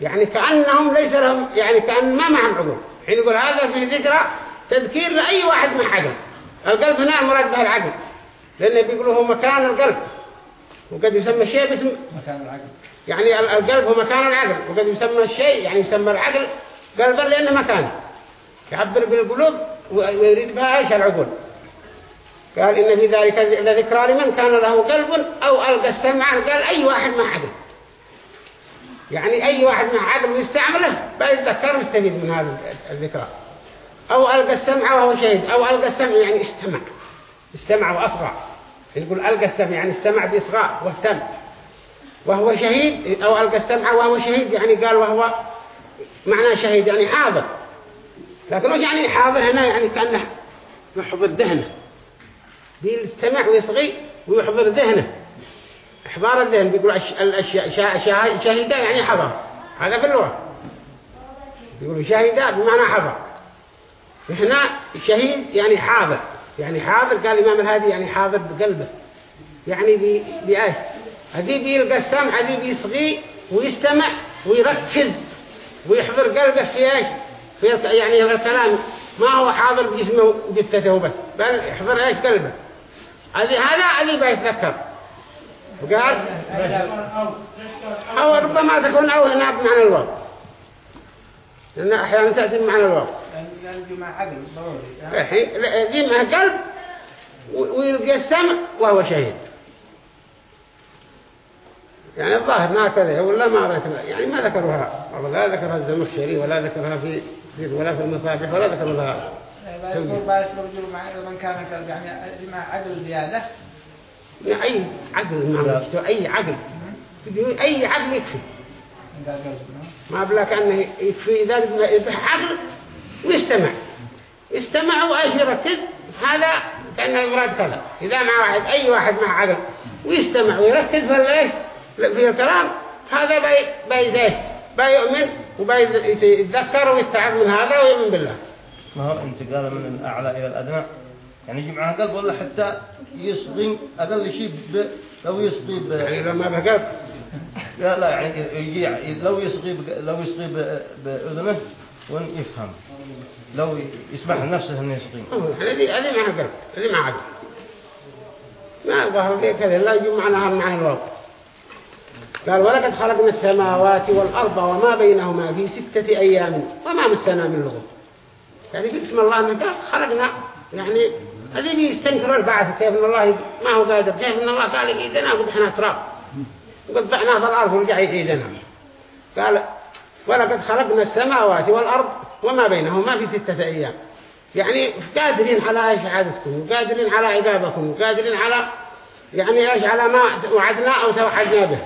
يعني كأنهم ليس لهم يعني كأن ما معهم عقول حين يقول هذا في ذكرى تذكير لأي واحد مع عقل القلب هنا المراد به العقل. لأنه بيقولوا هو مكان القلب. وقد يسمى الشيء باسم مكان العقل. يعني ال- القلب هو مكان العقل. وقد يسمى الشيء يعني يسمى العقل قلبا لأنه مكان. يعبر بالقلوب ويريد بها إيش؟ العقول. قال إن في ذلك لذكرى لمن كان له قلب أو ألقى السمع. قال أي واحد مع عقل يعني أي واحد مع عقل ويستعمله بيتذكر ويستفيد من هذا الذكرى. أو ألقى السمع وهو شهيد أو ألقى السمع يعني استمع. استمع وأصغى. يقول ألقى السمع يعني استمع بإصغاء واهتم. وهو شهيد أو ألقى السمع وهو شهيد يعني قال وهو معنى شهيد يعني حاضر. لكن يعني حاضر هنا؟ يعني كأنه يحضر ذهنه. بيستمع ويصغي ويحضر ذهنه. إحضار الذهن بيقول الأشياء شاهدة يعني حضر هذا في اللغة. بيقولوا شاهدة بمعنى حضر هنا شهيد يعني حاضر. يعني حاضر قال الإمام الهادي يعني حاضر بقلبه. يعني بإيش هذي بيلقى السمع هذي بيصغي ويستمع ويركز ويحضر قلبه في إيش؟ في يعني الكلام. ما هو حاضر بجسمه وجثته بس بل يحضر إيش قلبه. هذه هذا اللي بيتذكر. وقال أو ربما تكون أو هنا بمعنى الواو. لأن أحيانا تأتي بمعنى الواو. الحين ذي مع قلب ويلقى السمع وهو شهيد. يعني الظاهر ما كذا ولا ما رأيت يعني ما ذكروها لا ذكرها الزمخشري ولا ذكرها في ولا في المصابيح ولا ذكروا لها يقول بايش برجل مع من كان يعني مع عدل زيادة أي عقل ما أي عقل. أي عقل يكفي. ما بلاك أنه يكفي. إذا عقل ويستمع. يستمع وإيش يركز هذا كأن المراد كذا. إذا مع واحد أي واحد مع عقل ويستمع ويركز في في الكلام هذا بي بي بيؤمن وبيتذكر ويتعب من هذا ويؤمن بالله. ما هو انتقال من الأعلى إلى الأدنى؟ يعني يجي معها قلب ولا حتى يصدم أقل شيء ب... لو يصغي ب... يعني لما بقلب لا لا يعني يجي لو ب... لو ب... بأذنه وين يفهم. لو يسمح لنفسه انه يصغي هذه هذه مع قلب هذه مع عقل ما ظهر كذا لا يجي معناها مع الواقع قال ولقد خلقنا السماوات والأرض وما بينهما في ستة أيام وما مسنا من لغة. يعني في اسم الله أنه خلقنا يعني هذه بيستنكروا البعث كيف أن الله ما هو قادر كيف أن الله قال يعيدنا وقد إحنا تراب. وقد ضعنا في الأرض ورجع يعيدنا قال ولقد خلقنا السماوات والأرض وما بينهما في ستة أيام. يعني قادرين على شهادتكم وقادرين على عبادكم؟ وقادرين على يعني إيش؟ على ما وعدنا أو توحدنا به.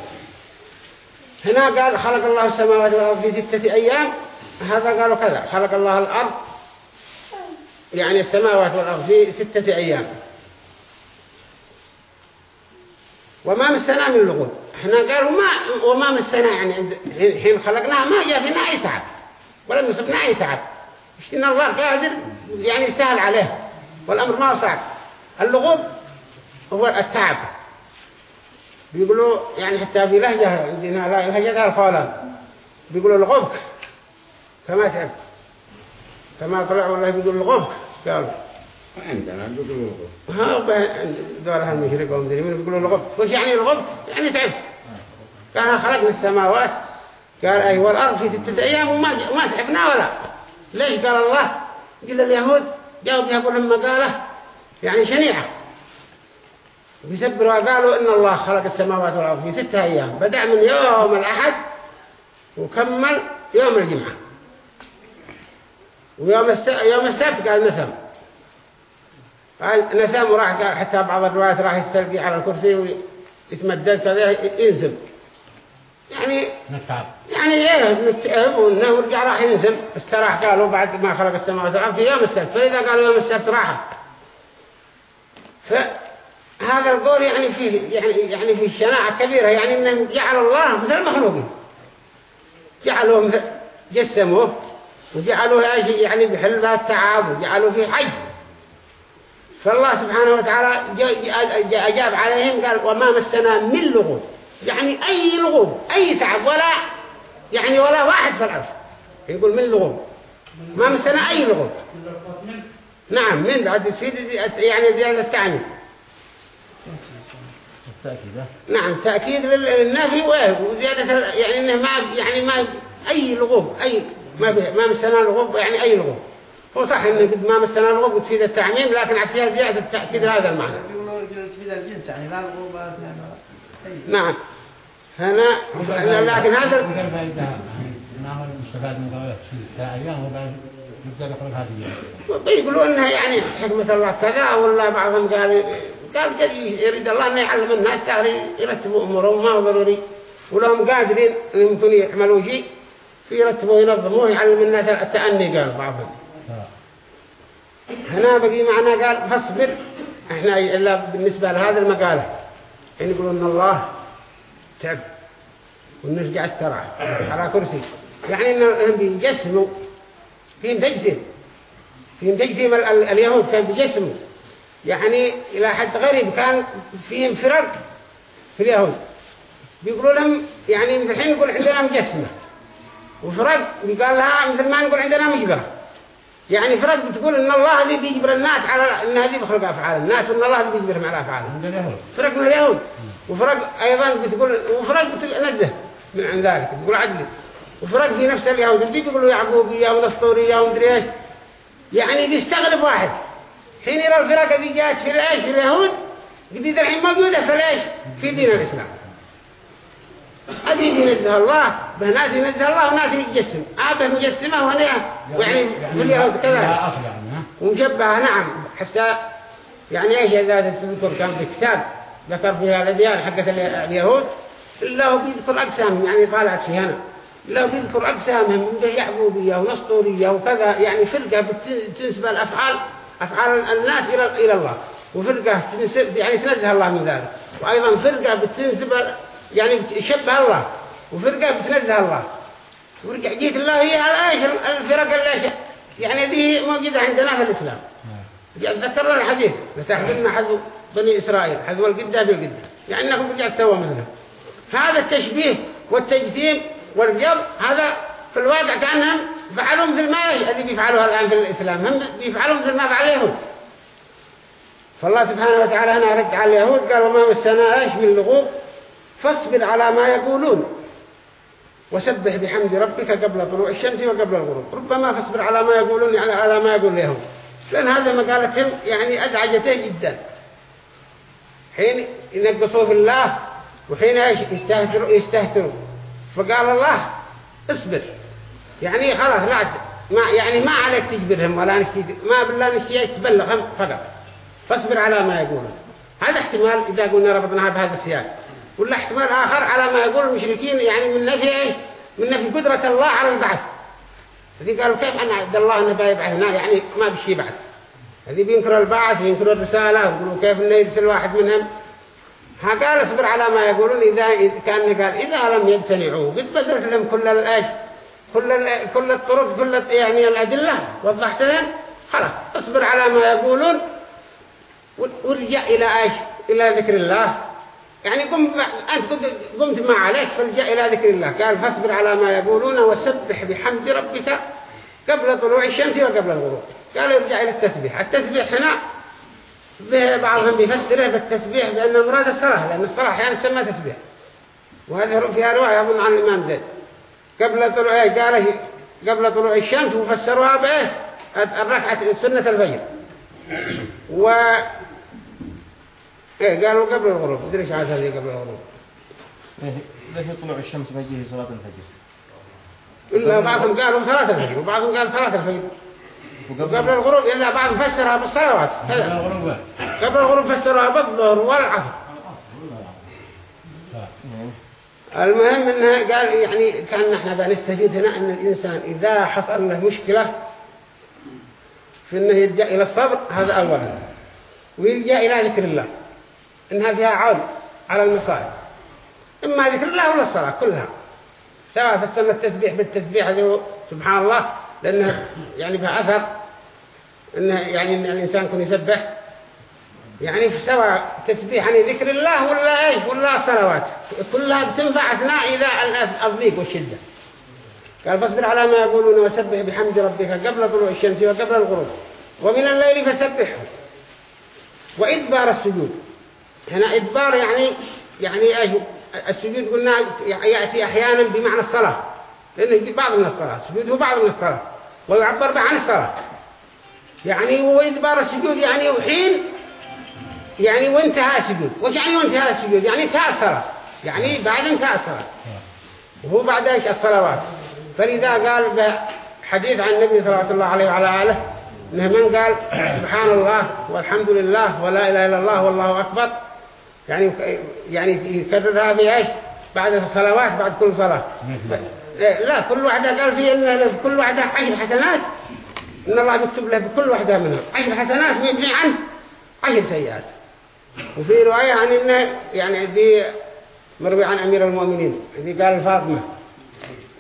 هنا قال خلق الله السماوات والأرض في ستة أيام. هذا قالوا كذا خلق الله الأرض يعني السماوات والأرض في ستة أيام. وما مسنا من لغوب. إحنا قالوا ما وما مسنا يعني حين خلقناها ما جاء فينا أي تعب. ولم يصبنا أي تعب. إن الله قادر؟ يعني سهل عليه. والأمر ما صعب اللغوب هو التعب. بيقولوا يعني حتى في لهجة عندنا لهجة الفولان بيقولوا الغبك كما تعب. كما طلع والله بيقول الغبك قالوا عندنا بيقولوا الغبك ها دولها المشرق من بيقولوا الغبك وش يعني الغبك يعني تعب. قال خلقنا السماوات. قال أي والأرض في ستة أيام وما ما تعبنا ولا. ليش؟ قال الله. قال اليهود جاوب يقول لما قاله يعني شنيعة. بيسبروا قالوا إن الله خلق السماوات والأرض في ستة أيام. بدأ من يوم الأحد وكمل يوم الجمعة. ويوم السبت يوم السبت قال نسم. قال نسم وراح قال حتى بعض الروايات راح يستلقي على الكرسي ويتمدد كذا ينزم يعني نتعب يعني إيه نتعب وإنه ورجع راح ينزم استراح قالوا بعد ما خلق السماوات والأرض في يوم السبت. فإذا قالوا يوم السبت راح. ف هذا القول يعني فيه يعني يعني فيه شناعة كبيرة. يعني إنهم جعل الله مثل المخلوقين جعلوه جسموه وجعلوه يعني بحل بها التعاب وجعلوه فيه حي. فالله سبحانه وتعالى أجاب عليهم قال وما مسنا من لغوب. يعني أي لغوب أي تعب ولا يعني ولا واحد في الأرض. يقول من لغوب. ما مسنا أي لغوب. نعم من بعد تفيد يعني زيادة التعميم التأكيد. نعم تأكيد للنفي وزيادة يعني إنه ما يعني ما أي لغوب أي ما به ما مسنا لغوب يعني أي لغوب هو صح إنه قد ما مسنا لغوب تفيد التعميم لكن عاد فيها زيادة التأكيد هذا المعنى. يعني لا الغوبات نعم. هنا لكن هذا هذه بيقولوا إنها يعني حكمة الله كذا ولا بعضهم قال قال قد يريد الله انه يعلم الناس يرتبوا أمورهم ما هو ضروري. ولهم قادرين يمكن يعملوا شيء. فيرتبوا ينظموه يعلم الناس التأني قال بعضهم. هنا بقي معنا قال فاصبر. إحنا إلا بالنسبة لهذا المقالة. حين يقولوا إن الله تعب. والناس قاعد على كرسي. يعني انهم بيجسموا. فيهم تجسم فيهم تجسم ال- ال- اليهود كان بيجسموا. يعني إلى حد غريب كان فيهم فرق في اليهود. بيقولوا لهم يعني الحين نقول عندنا مجسمة وفرق يقال لها مثل ما نقول عندنا مجبرة يعني فرق بتقول إن الله ذي بيجبر الناس على ان هذه بيخلق أفعال. الناس وان الله ذي بيجبرهم على افعالهم فرق من اليهود. وفرق أيضا بتقول وفرق بتنزه من عن ذلك بتقول عدل. وفرق في نفس اليهود. اللي بيقولوا يعقوبية ونسطورية ومدري إيش. يعني بيستغرب واحد حين يرى الفرق اللي جاءت في الايش في اليهود جديد الحين موجودة في الايش في دين الإسلام. هذه ينزه الله به ناس ينزه الله وناس يتجسم آبه مجسمة وهنا يعني في اليهود كذلك لا أصل يعني؟ ومشبهة نعم. حتى يعني إيش إذا تذكر كان في كتاب ذكر فيها الاديان حقت ال- اليهود الا هو بيذكر اقسام يعني طالعت في هنا الا هو بيذكر أقسامهم من به يعقوبيه ونسطورية وكذا يعني فرقة بت- تنسب الافعال أفعال الناس إلى إلى الله. وفرقة تنسب يعني تنزه الله من ذلك. وأيضا فرقة بتنسب يعني بتشبه الله وفرقة بتنزه الله. ورجع جيت الله هي على إيش الفرق اللي يعني دي موجودة عندنا في الإسلام. ذكر لنا الحديث لتحملنا حذو بني إسرائيل حذو القدة بالقدة يعني أنكم رجعت سوا مثلا هذا التشبيه والتجسيم والجر هذا في الواقع كأنهم فعلوا مثل ما اللي بيفعلوها الآن في الإسلام هم بيفعلوا مثل ما فعل اليهود. فالله سبحانه وتعالى هنا رد على اليهود قال وما مسنا إيش من لغوب فاصبر على ما يقولون. وسبح بحمد ربك قبل طلوع الشمس وقبل الغروب. ربما فاصبر على ما يقولون يعني على ما يقول اليهود لأن هذا مقالتهم يعني أزعجته جدا. حين ينقصوا في الله وحين يستهتروا يستهتروا. فقال الله اصبر. يعني خلاص لا ما يعني ما عليك تجبرهم ولا نشتي ما بالله نشتي تبلغهم فقط. فاصبر على ما يقولون. هذا احتمال إذا قلنا ربطناها بهذا السياق. ولا احتمال آخر على ما يقول المشركين يعني من نفي إيش من نفي قدرة الله على البعث. هذه قالوا كيف أن عبد الله أنه بيبعثنا يعني ما بشي بعث. هذه بينكروا البعث وينكروا الرسالة ويقولوا كيف أنه يرسل واحد منهم. ها قال اصبر على ما يقولون إذا كان قال إذا لم يجتمعوا قد بدلت لهم كل الأيش كل كل الطرق كل يعني الأدلة. وضحت لهم؟ خلاص. اصبر على ما يقولون ورجع إلى إيش؟ إلى ذكر الله. يعني قم أنت قمت ما عليك فارجع إلى ذكر الله. قال فاصبر على ما يقولون وسبح بحمد ربك قبل طلوع الشمس وقبل الغروب. قال ارجع إلى التسبيح. التسبيح هنا بعضهم بيفسره بالتسبيح بأنه مراد الصلاة لأن الصلاة أحيانا تسمى تسبيح. وهذه فيها رواية أظن عن الإمام زيد. قبل طلوع قال قبل طلوع الشمس وفسروها بإيه؟ الركعة سنة الفجر. و إيه قالوا قبل الغروب مدري إيش عاد هذه قبل الغروب. ليش طلوع الشمس بيجيه صلاة الفجر؟ إلا بعضهم قالوا صلاة الفجر وبعضهم قال صلاة الفجر. وقبل الغروب إلا بعضهم فسرها بالصلوات. قبل الغروب. فسروها بالظهر والعصر. المهم إنها قال يعني كأن إحنا بنستفيد هنا إن الإنسان إذا حصل له مشكلة في إنه يلجأ إلى الصبر هذا اولا. ويلجأ إلى ذكر الله. إنها فيها عون على المصائب. إما ذكر الله ولا الصلاة كلها. سواء فسرنا التسبيح بالتسبيح هذا سبحان الله لأنه يعني فيها أثر. انه يعني إن الإنسان يكون يسبح. يعني سواء تسبيح عن ذكر الله ولا إيش ولا الصلوات كلها بتنفع أثناء إذا الضيق والشدة. قال فاصبر على ما يقولون وسبح بحمد ربك قبل طلوع الشمس وقبل الغروب. ومن الليل فسبحه. وإدبار السجود. هنا إدبار يعني يعني إيش؟ السجود قلنا يأتي أحيانا بمعنى الصلاة لأنه بعض من الصلاة السجود هو بعض من الصلاة ويعبر عن الصلاة. يعني وإدبار السجود يعني وحين يعني وانتهى السجود. وش يعني وانتهى السجود؟ يعني انتهى الصلاة يعني بعد انتهاء الصلاة. وهو بعد إيش؟ الصلوات. فلذا قال بحديث عن النبي صلى الله عليه وعلى آله إنه من قال سبحان الله والحمد لله ولا إله إلا الله والله أكبر يعني يعني يكررها في إيش بعد الصلوات بعد كل صلاة. لا كل واحدة قال فيه إن كل واحدة عشر حسنات. إن الله بيكتب له بكل واحدة منها. عشر حسنات ويمحي عنه عشر سيئات. وفي رواية عن انه يعني دي مروي عن أمير المؤمنين دي قال فاطمة.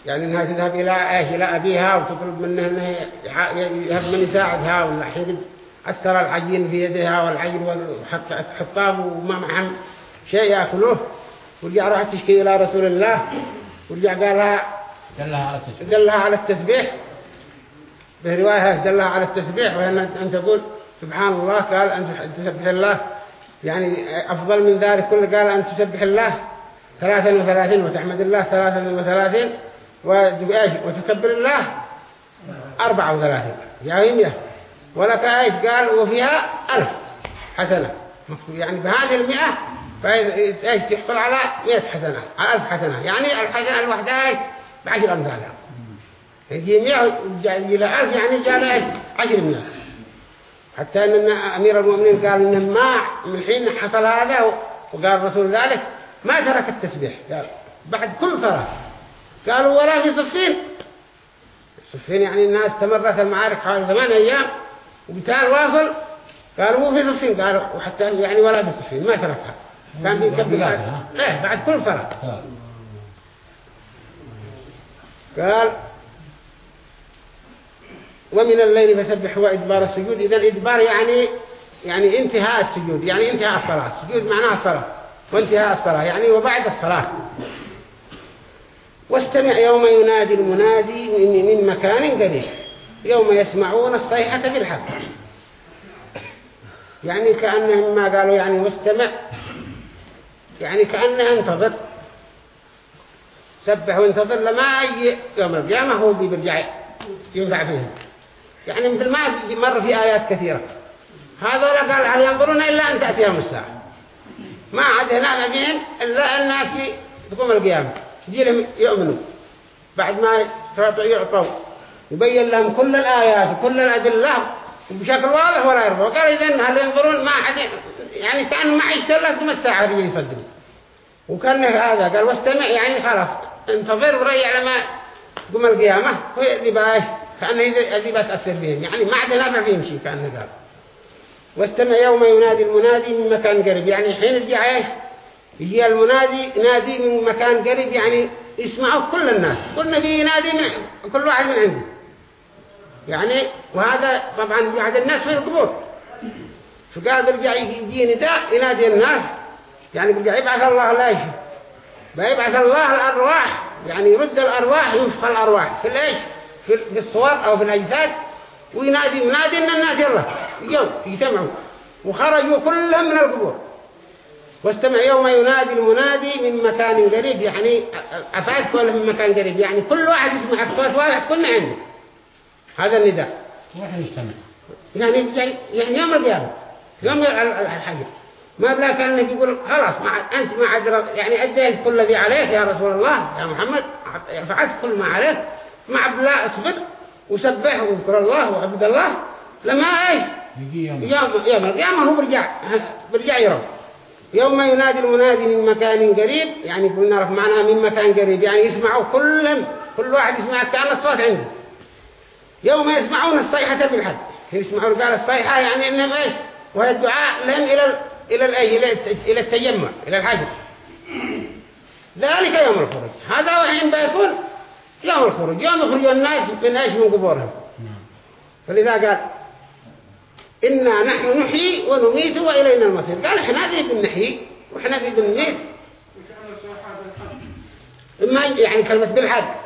يعني إنها تذهب إلى إيش؟ إلى أبيها وتطلب منه يح- يهب من يساعدها ولا حين اثر العجين في يدها والعجين والحطاب وما معهم شيء ياكلوه ورجع راح تشكي إلى رسول الله. ورجع قال لها دلها على التشبيه دلها على التسبيح. برواية دلها على التسبيح. وأن أن تقول سبحان الله قال أن تسبح الله. يعني أفضل من ذلك كله قال أن تسبح الله. ثلاثا وثلاثين وتحمد الله ثلاثا وثلاثين وتكبر الله. أربعة وثلاثين. يا مية ولك إيش؟ قال وفيها ألف حسنة. يعني بهذه المئة فإيش تحصل على مئة حسنة على ألف حسنة. يعني الحسنة الواحدة إيش؟ بعشر أمثالها. يجي مئة يجي ألف يعني جاء إيش؟ عشر مئة. حتى أن أمير المؤمنين قال إن ما من حين حصل هذا وقال الرسول ذلك ما ترك التسبيح. قال بعد كل صلاة. قالوا ولا في صفين. صفين يعني الناس استمرت المعارك حوالي ثمان أيام. وقتال واصل قالوا مو في صفين قالوا وحتى يعني ولا في صفين ما تركها. كان بيكبر. إيه بعد كل صلاة. قال ومن الليل فسبح وإدبار السجود. إذا الإدبار يعني يعني انتهاء السجود يعني انتهاء الصلاة. السجود معناها الصلاة وانتهاء الصلاة يعني وبعد الصلاة. واستمع يوم ينادي المنادي من من مكان قريب. يوم يسمعون الصيحة بالحق يعني كأنهم ما قالوا يعني واستمع يعني كأنه انتظر. سبح وانتظر لما يجي يوم القيامة هو اللي بيرجع ينفع فيهم. يعني مثل ما مر في آيات كثيرة. هذا قال هل ينظرون إلا أن تأتيهم الساعة؟ ما عاد هنا بهم إلا الناس تقوم القيامة. يجي لهم يؤمنوا. بعد ما يعطوا يبين لهم كل الآيات وكل الأدلة. بشكل واضح ولا يرضى. وقال إذن هل ينظرون ما حد يعني كأنه ما يشتغل لكم الساعة اللي يصدقوا وكان هذا قال واستمع يعني خلاص. انتظر وريع لما قم القيامة. اللي باش كأنه يذي بتأثر بهم. يعني ما عاد نافع فيهم شيء كأنه قال. واستمع يوم ينادي المنادي من مكان قريب. يعني حين يرجع إيش يجي المنادي ينادي من مكان قريب. يعني يسمعه كل الناس. كل نبي ينادي من كل واحد من عنده. يعني وهذا طبعا بعد الناس في القبور فقال برجع يجي نداء ينادي الناس. يعني برجع يبعث الله شيء بيبعث الله الأرواح. يعني يرد الأرواح ينفخ الأرواح. في الإيش؟ في الصور أو في الأجساد. وينادي منادي أن الناس يلا. يوم يجتمعوا. وخرجوا كلهم من القبور. واستمع يوم ينادي المنادي من مكان قريب. يعني أفاد ولا من مكان قريب؟ يعني كل واحد يسمع الصوت واحد كنا عنده هذا النداء. واحد يجتمع يعني يعني يوم القيامة يوم ال- ال- الحاجة ما بلا كان النبي يقول خلاص ما أنت ما عاد يعني أديت كل الذي عليك يا رسول الله يا محمد فعلت كل ما عليك. ما بلا أصبر وسبح واذكر الله وعبد الله. لما إيش؟ يوم. يوم يوم القيامة هو برجع برجع يروح. يوم ينادي المنادي من مكان قريب يعني قلنا نعرف معناها من مكان قريب يعني يسمعوا كلهم كل واحد يسمع كأن الصوت عنده. يوم يسمعون الصيحة بالحق يسمعون قال الصيحة يعني إنهم إيش؟ وهي الدعاء لهم إلى إلى الأي إلى الت- إلى التجمع إلى الحجر ذلك يوم الخروج. هذا وحين بيكون يوم الخروج. يوم يخرج الناس من إيش؟ من قبورهم. فلذا قال إنا نحن نحيي ونميت وإلينا المصير. قال إحنا ذي بنحيي وإحنا ذي بنميت إما يعني كلمة بالحق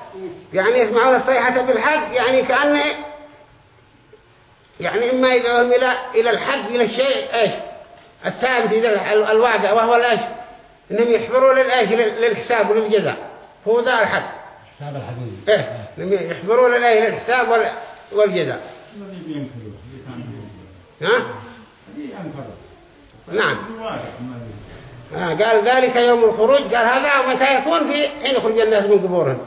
يعني يسمعون الصيحة بالحق يعني كأنه يعني إما يدعوهم إلى إلى الحق إلى الشيء إيش؟ الثابت إلى ال- الواقع وهو الإيش؟ إنهم يحضروا للإيش؟ لل- للحساب وللجزاء. هو ذا الحق هذا الحقيقي إيه إنهم يحضروا للإيش؟ للحساب وال- والجزاء. ها؟ نعم. آه قال ذلك يوم الخروج قال هذا متى يكون في حين يخرج الناس من قبورهم.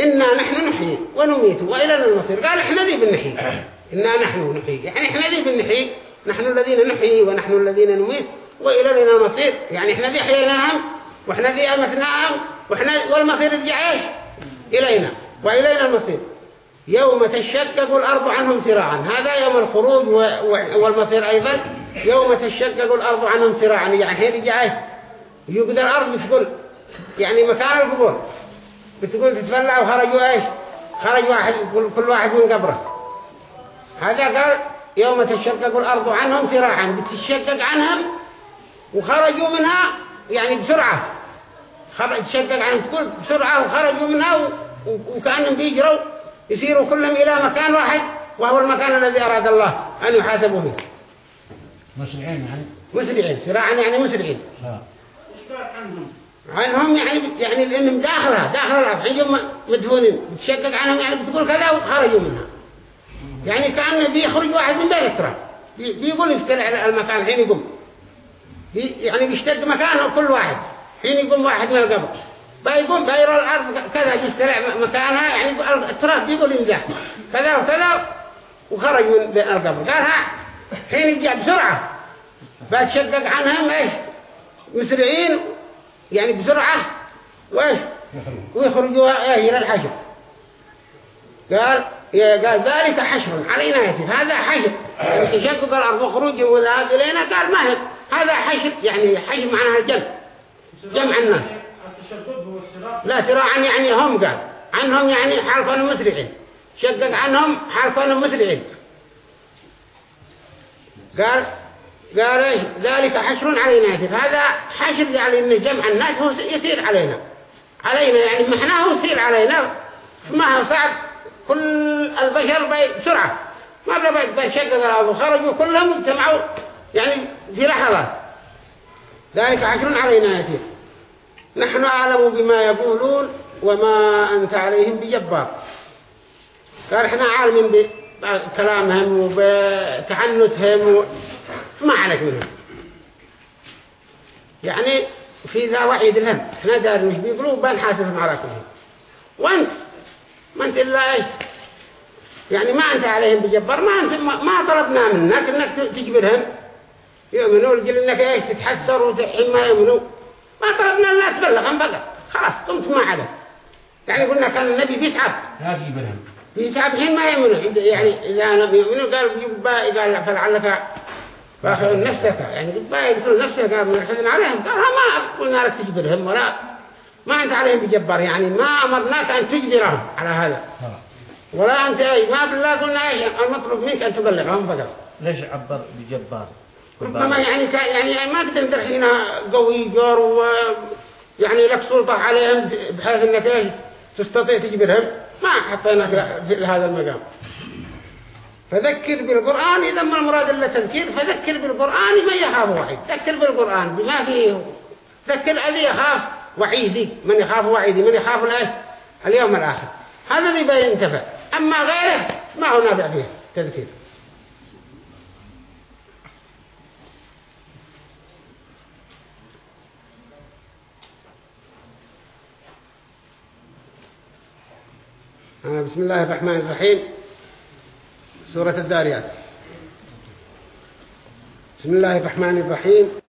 إنا نحن نحيي ونميت وإلى المصير قال إحنا ذي بنحيي إنا نحن نحيي. يعني إحنا ذي بنحيي نحن الذين نحيي ونحن الذين نميت وإلى المصير يعني إحنا ذي حييناهم وإحنا ذي أمتناهم وإحنا والمصير يرجع إيش إلينا وإلينا المصير يوم تشقق الأرض عنهم سراعا. هذا يوم الخروج والمصير أيضا. يوم تشقق الأرض عنهم سراعا. يعني حين يرجع إيش يقدر الأرض بتقول يعني مكان القبور. بتقول تتفلع وخرجوا إيش؟ خرج واحد كل واحد من قبره. هذا قال يوم تشقق الأرض عنهم سراعا بتشقق عنهم وخرجوا منها يعني بسرعة. خرج تشقق عنهم تقول بسرعة وخرجوا منها و... وكأنهم بيجروا يسيروا كلهم إلى مكان واحد وهو المكان الذي أراد الله أن يحاسبوا فيه مسرعين يعني. مسرعين سراعا يعني مسرعين. ها عنهم يعني يعني لأنهم داخلها داخل الأرض مدفونين. بتشقق عنهم يعني بتقول كذا وخرجوا منها. يعني كأنه بيخرج واحد من بين التراب بي- بيقول يفترع المكان. حين يقوم. بي يعني بيشتد مكانه كل واحد. حين يقوم واحد من القبر. بيقوم بيرى الأرض كذا بيسترع مكانها. يعني التراب بيقول ينزح كذا وكذا وخرج من القبر. قال ها حين يجي بسرعة. بتشقق عنهم إيش؟ مسرعين يعني بسرعة. ويخرجوا إيه إلى الحشر. قال يا قال ذلك حشر علينا يسير هذا حشر. يعني تشقق الأرض وخروج وذهاب إلينا. قال ما هي؟ هذا حشر. يعني حشر معناها الجمع جمع الناس. التشدد هو الصراع لا سراعا يعني هم قال. عنهم يعني كانوا مسرعين. شقق عنهم كانوا مسرعين. قال قال إيش ذلك حشر علينا. يسير هذا حشر يعني إن جمع الناس هو يسير علينا. علينا يعني محناه يسير علينا. ما هو صعب. كل البشر بسرعة. ما بلا بيشقق الأرض وخرجوا كلهم اجتمعوا يعني في لحظة ذلك حشر علينا يسير نحن أعلم بما يقولون وما أنت عليهم بجبار. قال إحنا عالمين بكلامهم وبتعنتهم. ما عليك منهم. يعني في ذا وعيد لهم إحنا دارين مش بيقولوا بنحاسبهم على كلهم وانت ما أنت إلا إيش؟ يعني ما أنت عليهم بجبار ما انت ما طلبنا منك إنك تجبرهم. يؤمنوا لجل إنك إيش؟ تتحسر وتحين ما يؤمنوا. ما طلبنا الناس بلغهم بقى. خلاص قمت ما عليه يعني قلنا كان النبي بيتعب. لا تجبرهم. بيتعب حين ما يؤمنوا. يعني إذا لم يؤمنوا قال يبقى قال فلعلك باخر نفسك يعني يبقى يقتل نفسك من الحزن عليهم قال ما قلنا لك تجبرهم ولا ما أنت عليهم بجبار يعني ما أمرناك أن تجبرهم على هذا. ها ولا أنت أي ما بالله قلنا إيش المطلوب منك أن تبلغهم فقط. ليش عبر بجبار؟ ربما يعني كان يعني ما تقدر حين قوي جار و يعني لك سلطة عليهم بحيث انك إيش تستطيع تجبرهم. ما حطينا في هذا المقام. فذكر بالقرآن إذا ما المراد إلا تذكير فذكر بالقرآن من يخاف وعيد ذكر بالقرآن بما فيه ذكر الذي يخاف وعيدي. من يخاف وعيدي؟ من يخاف الآية اليوم الآخر. هذا اللي بينتفع أما غيره ما هو نافع فيه تذكير. بسم الله الرحمن الرحيم. سورة الداريات. بسم الله الرحمن الرحيم.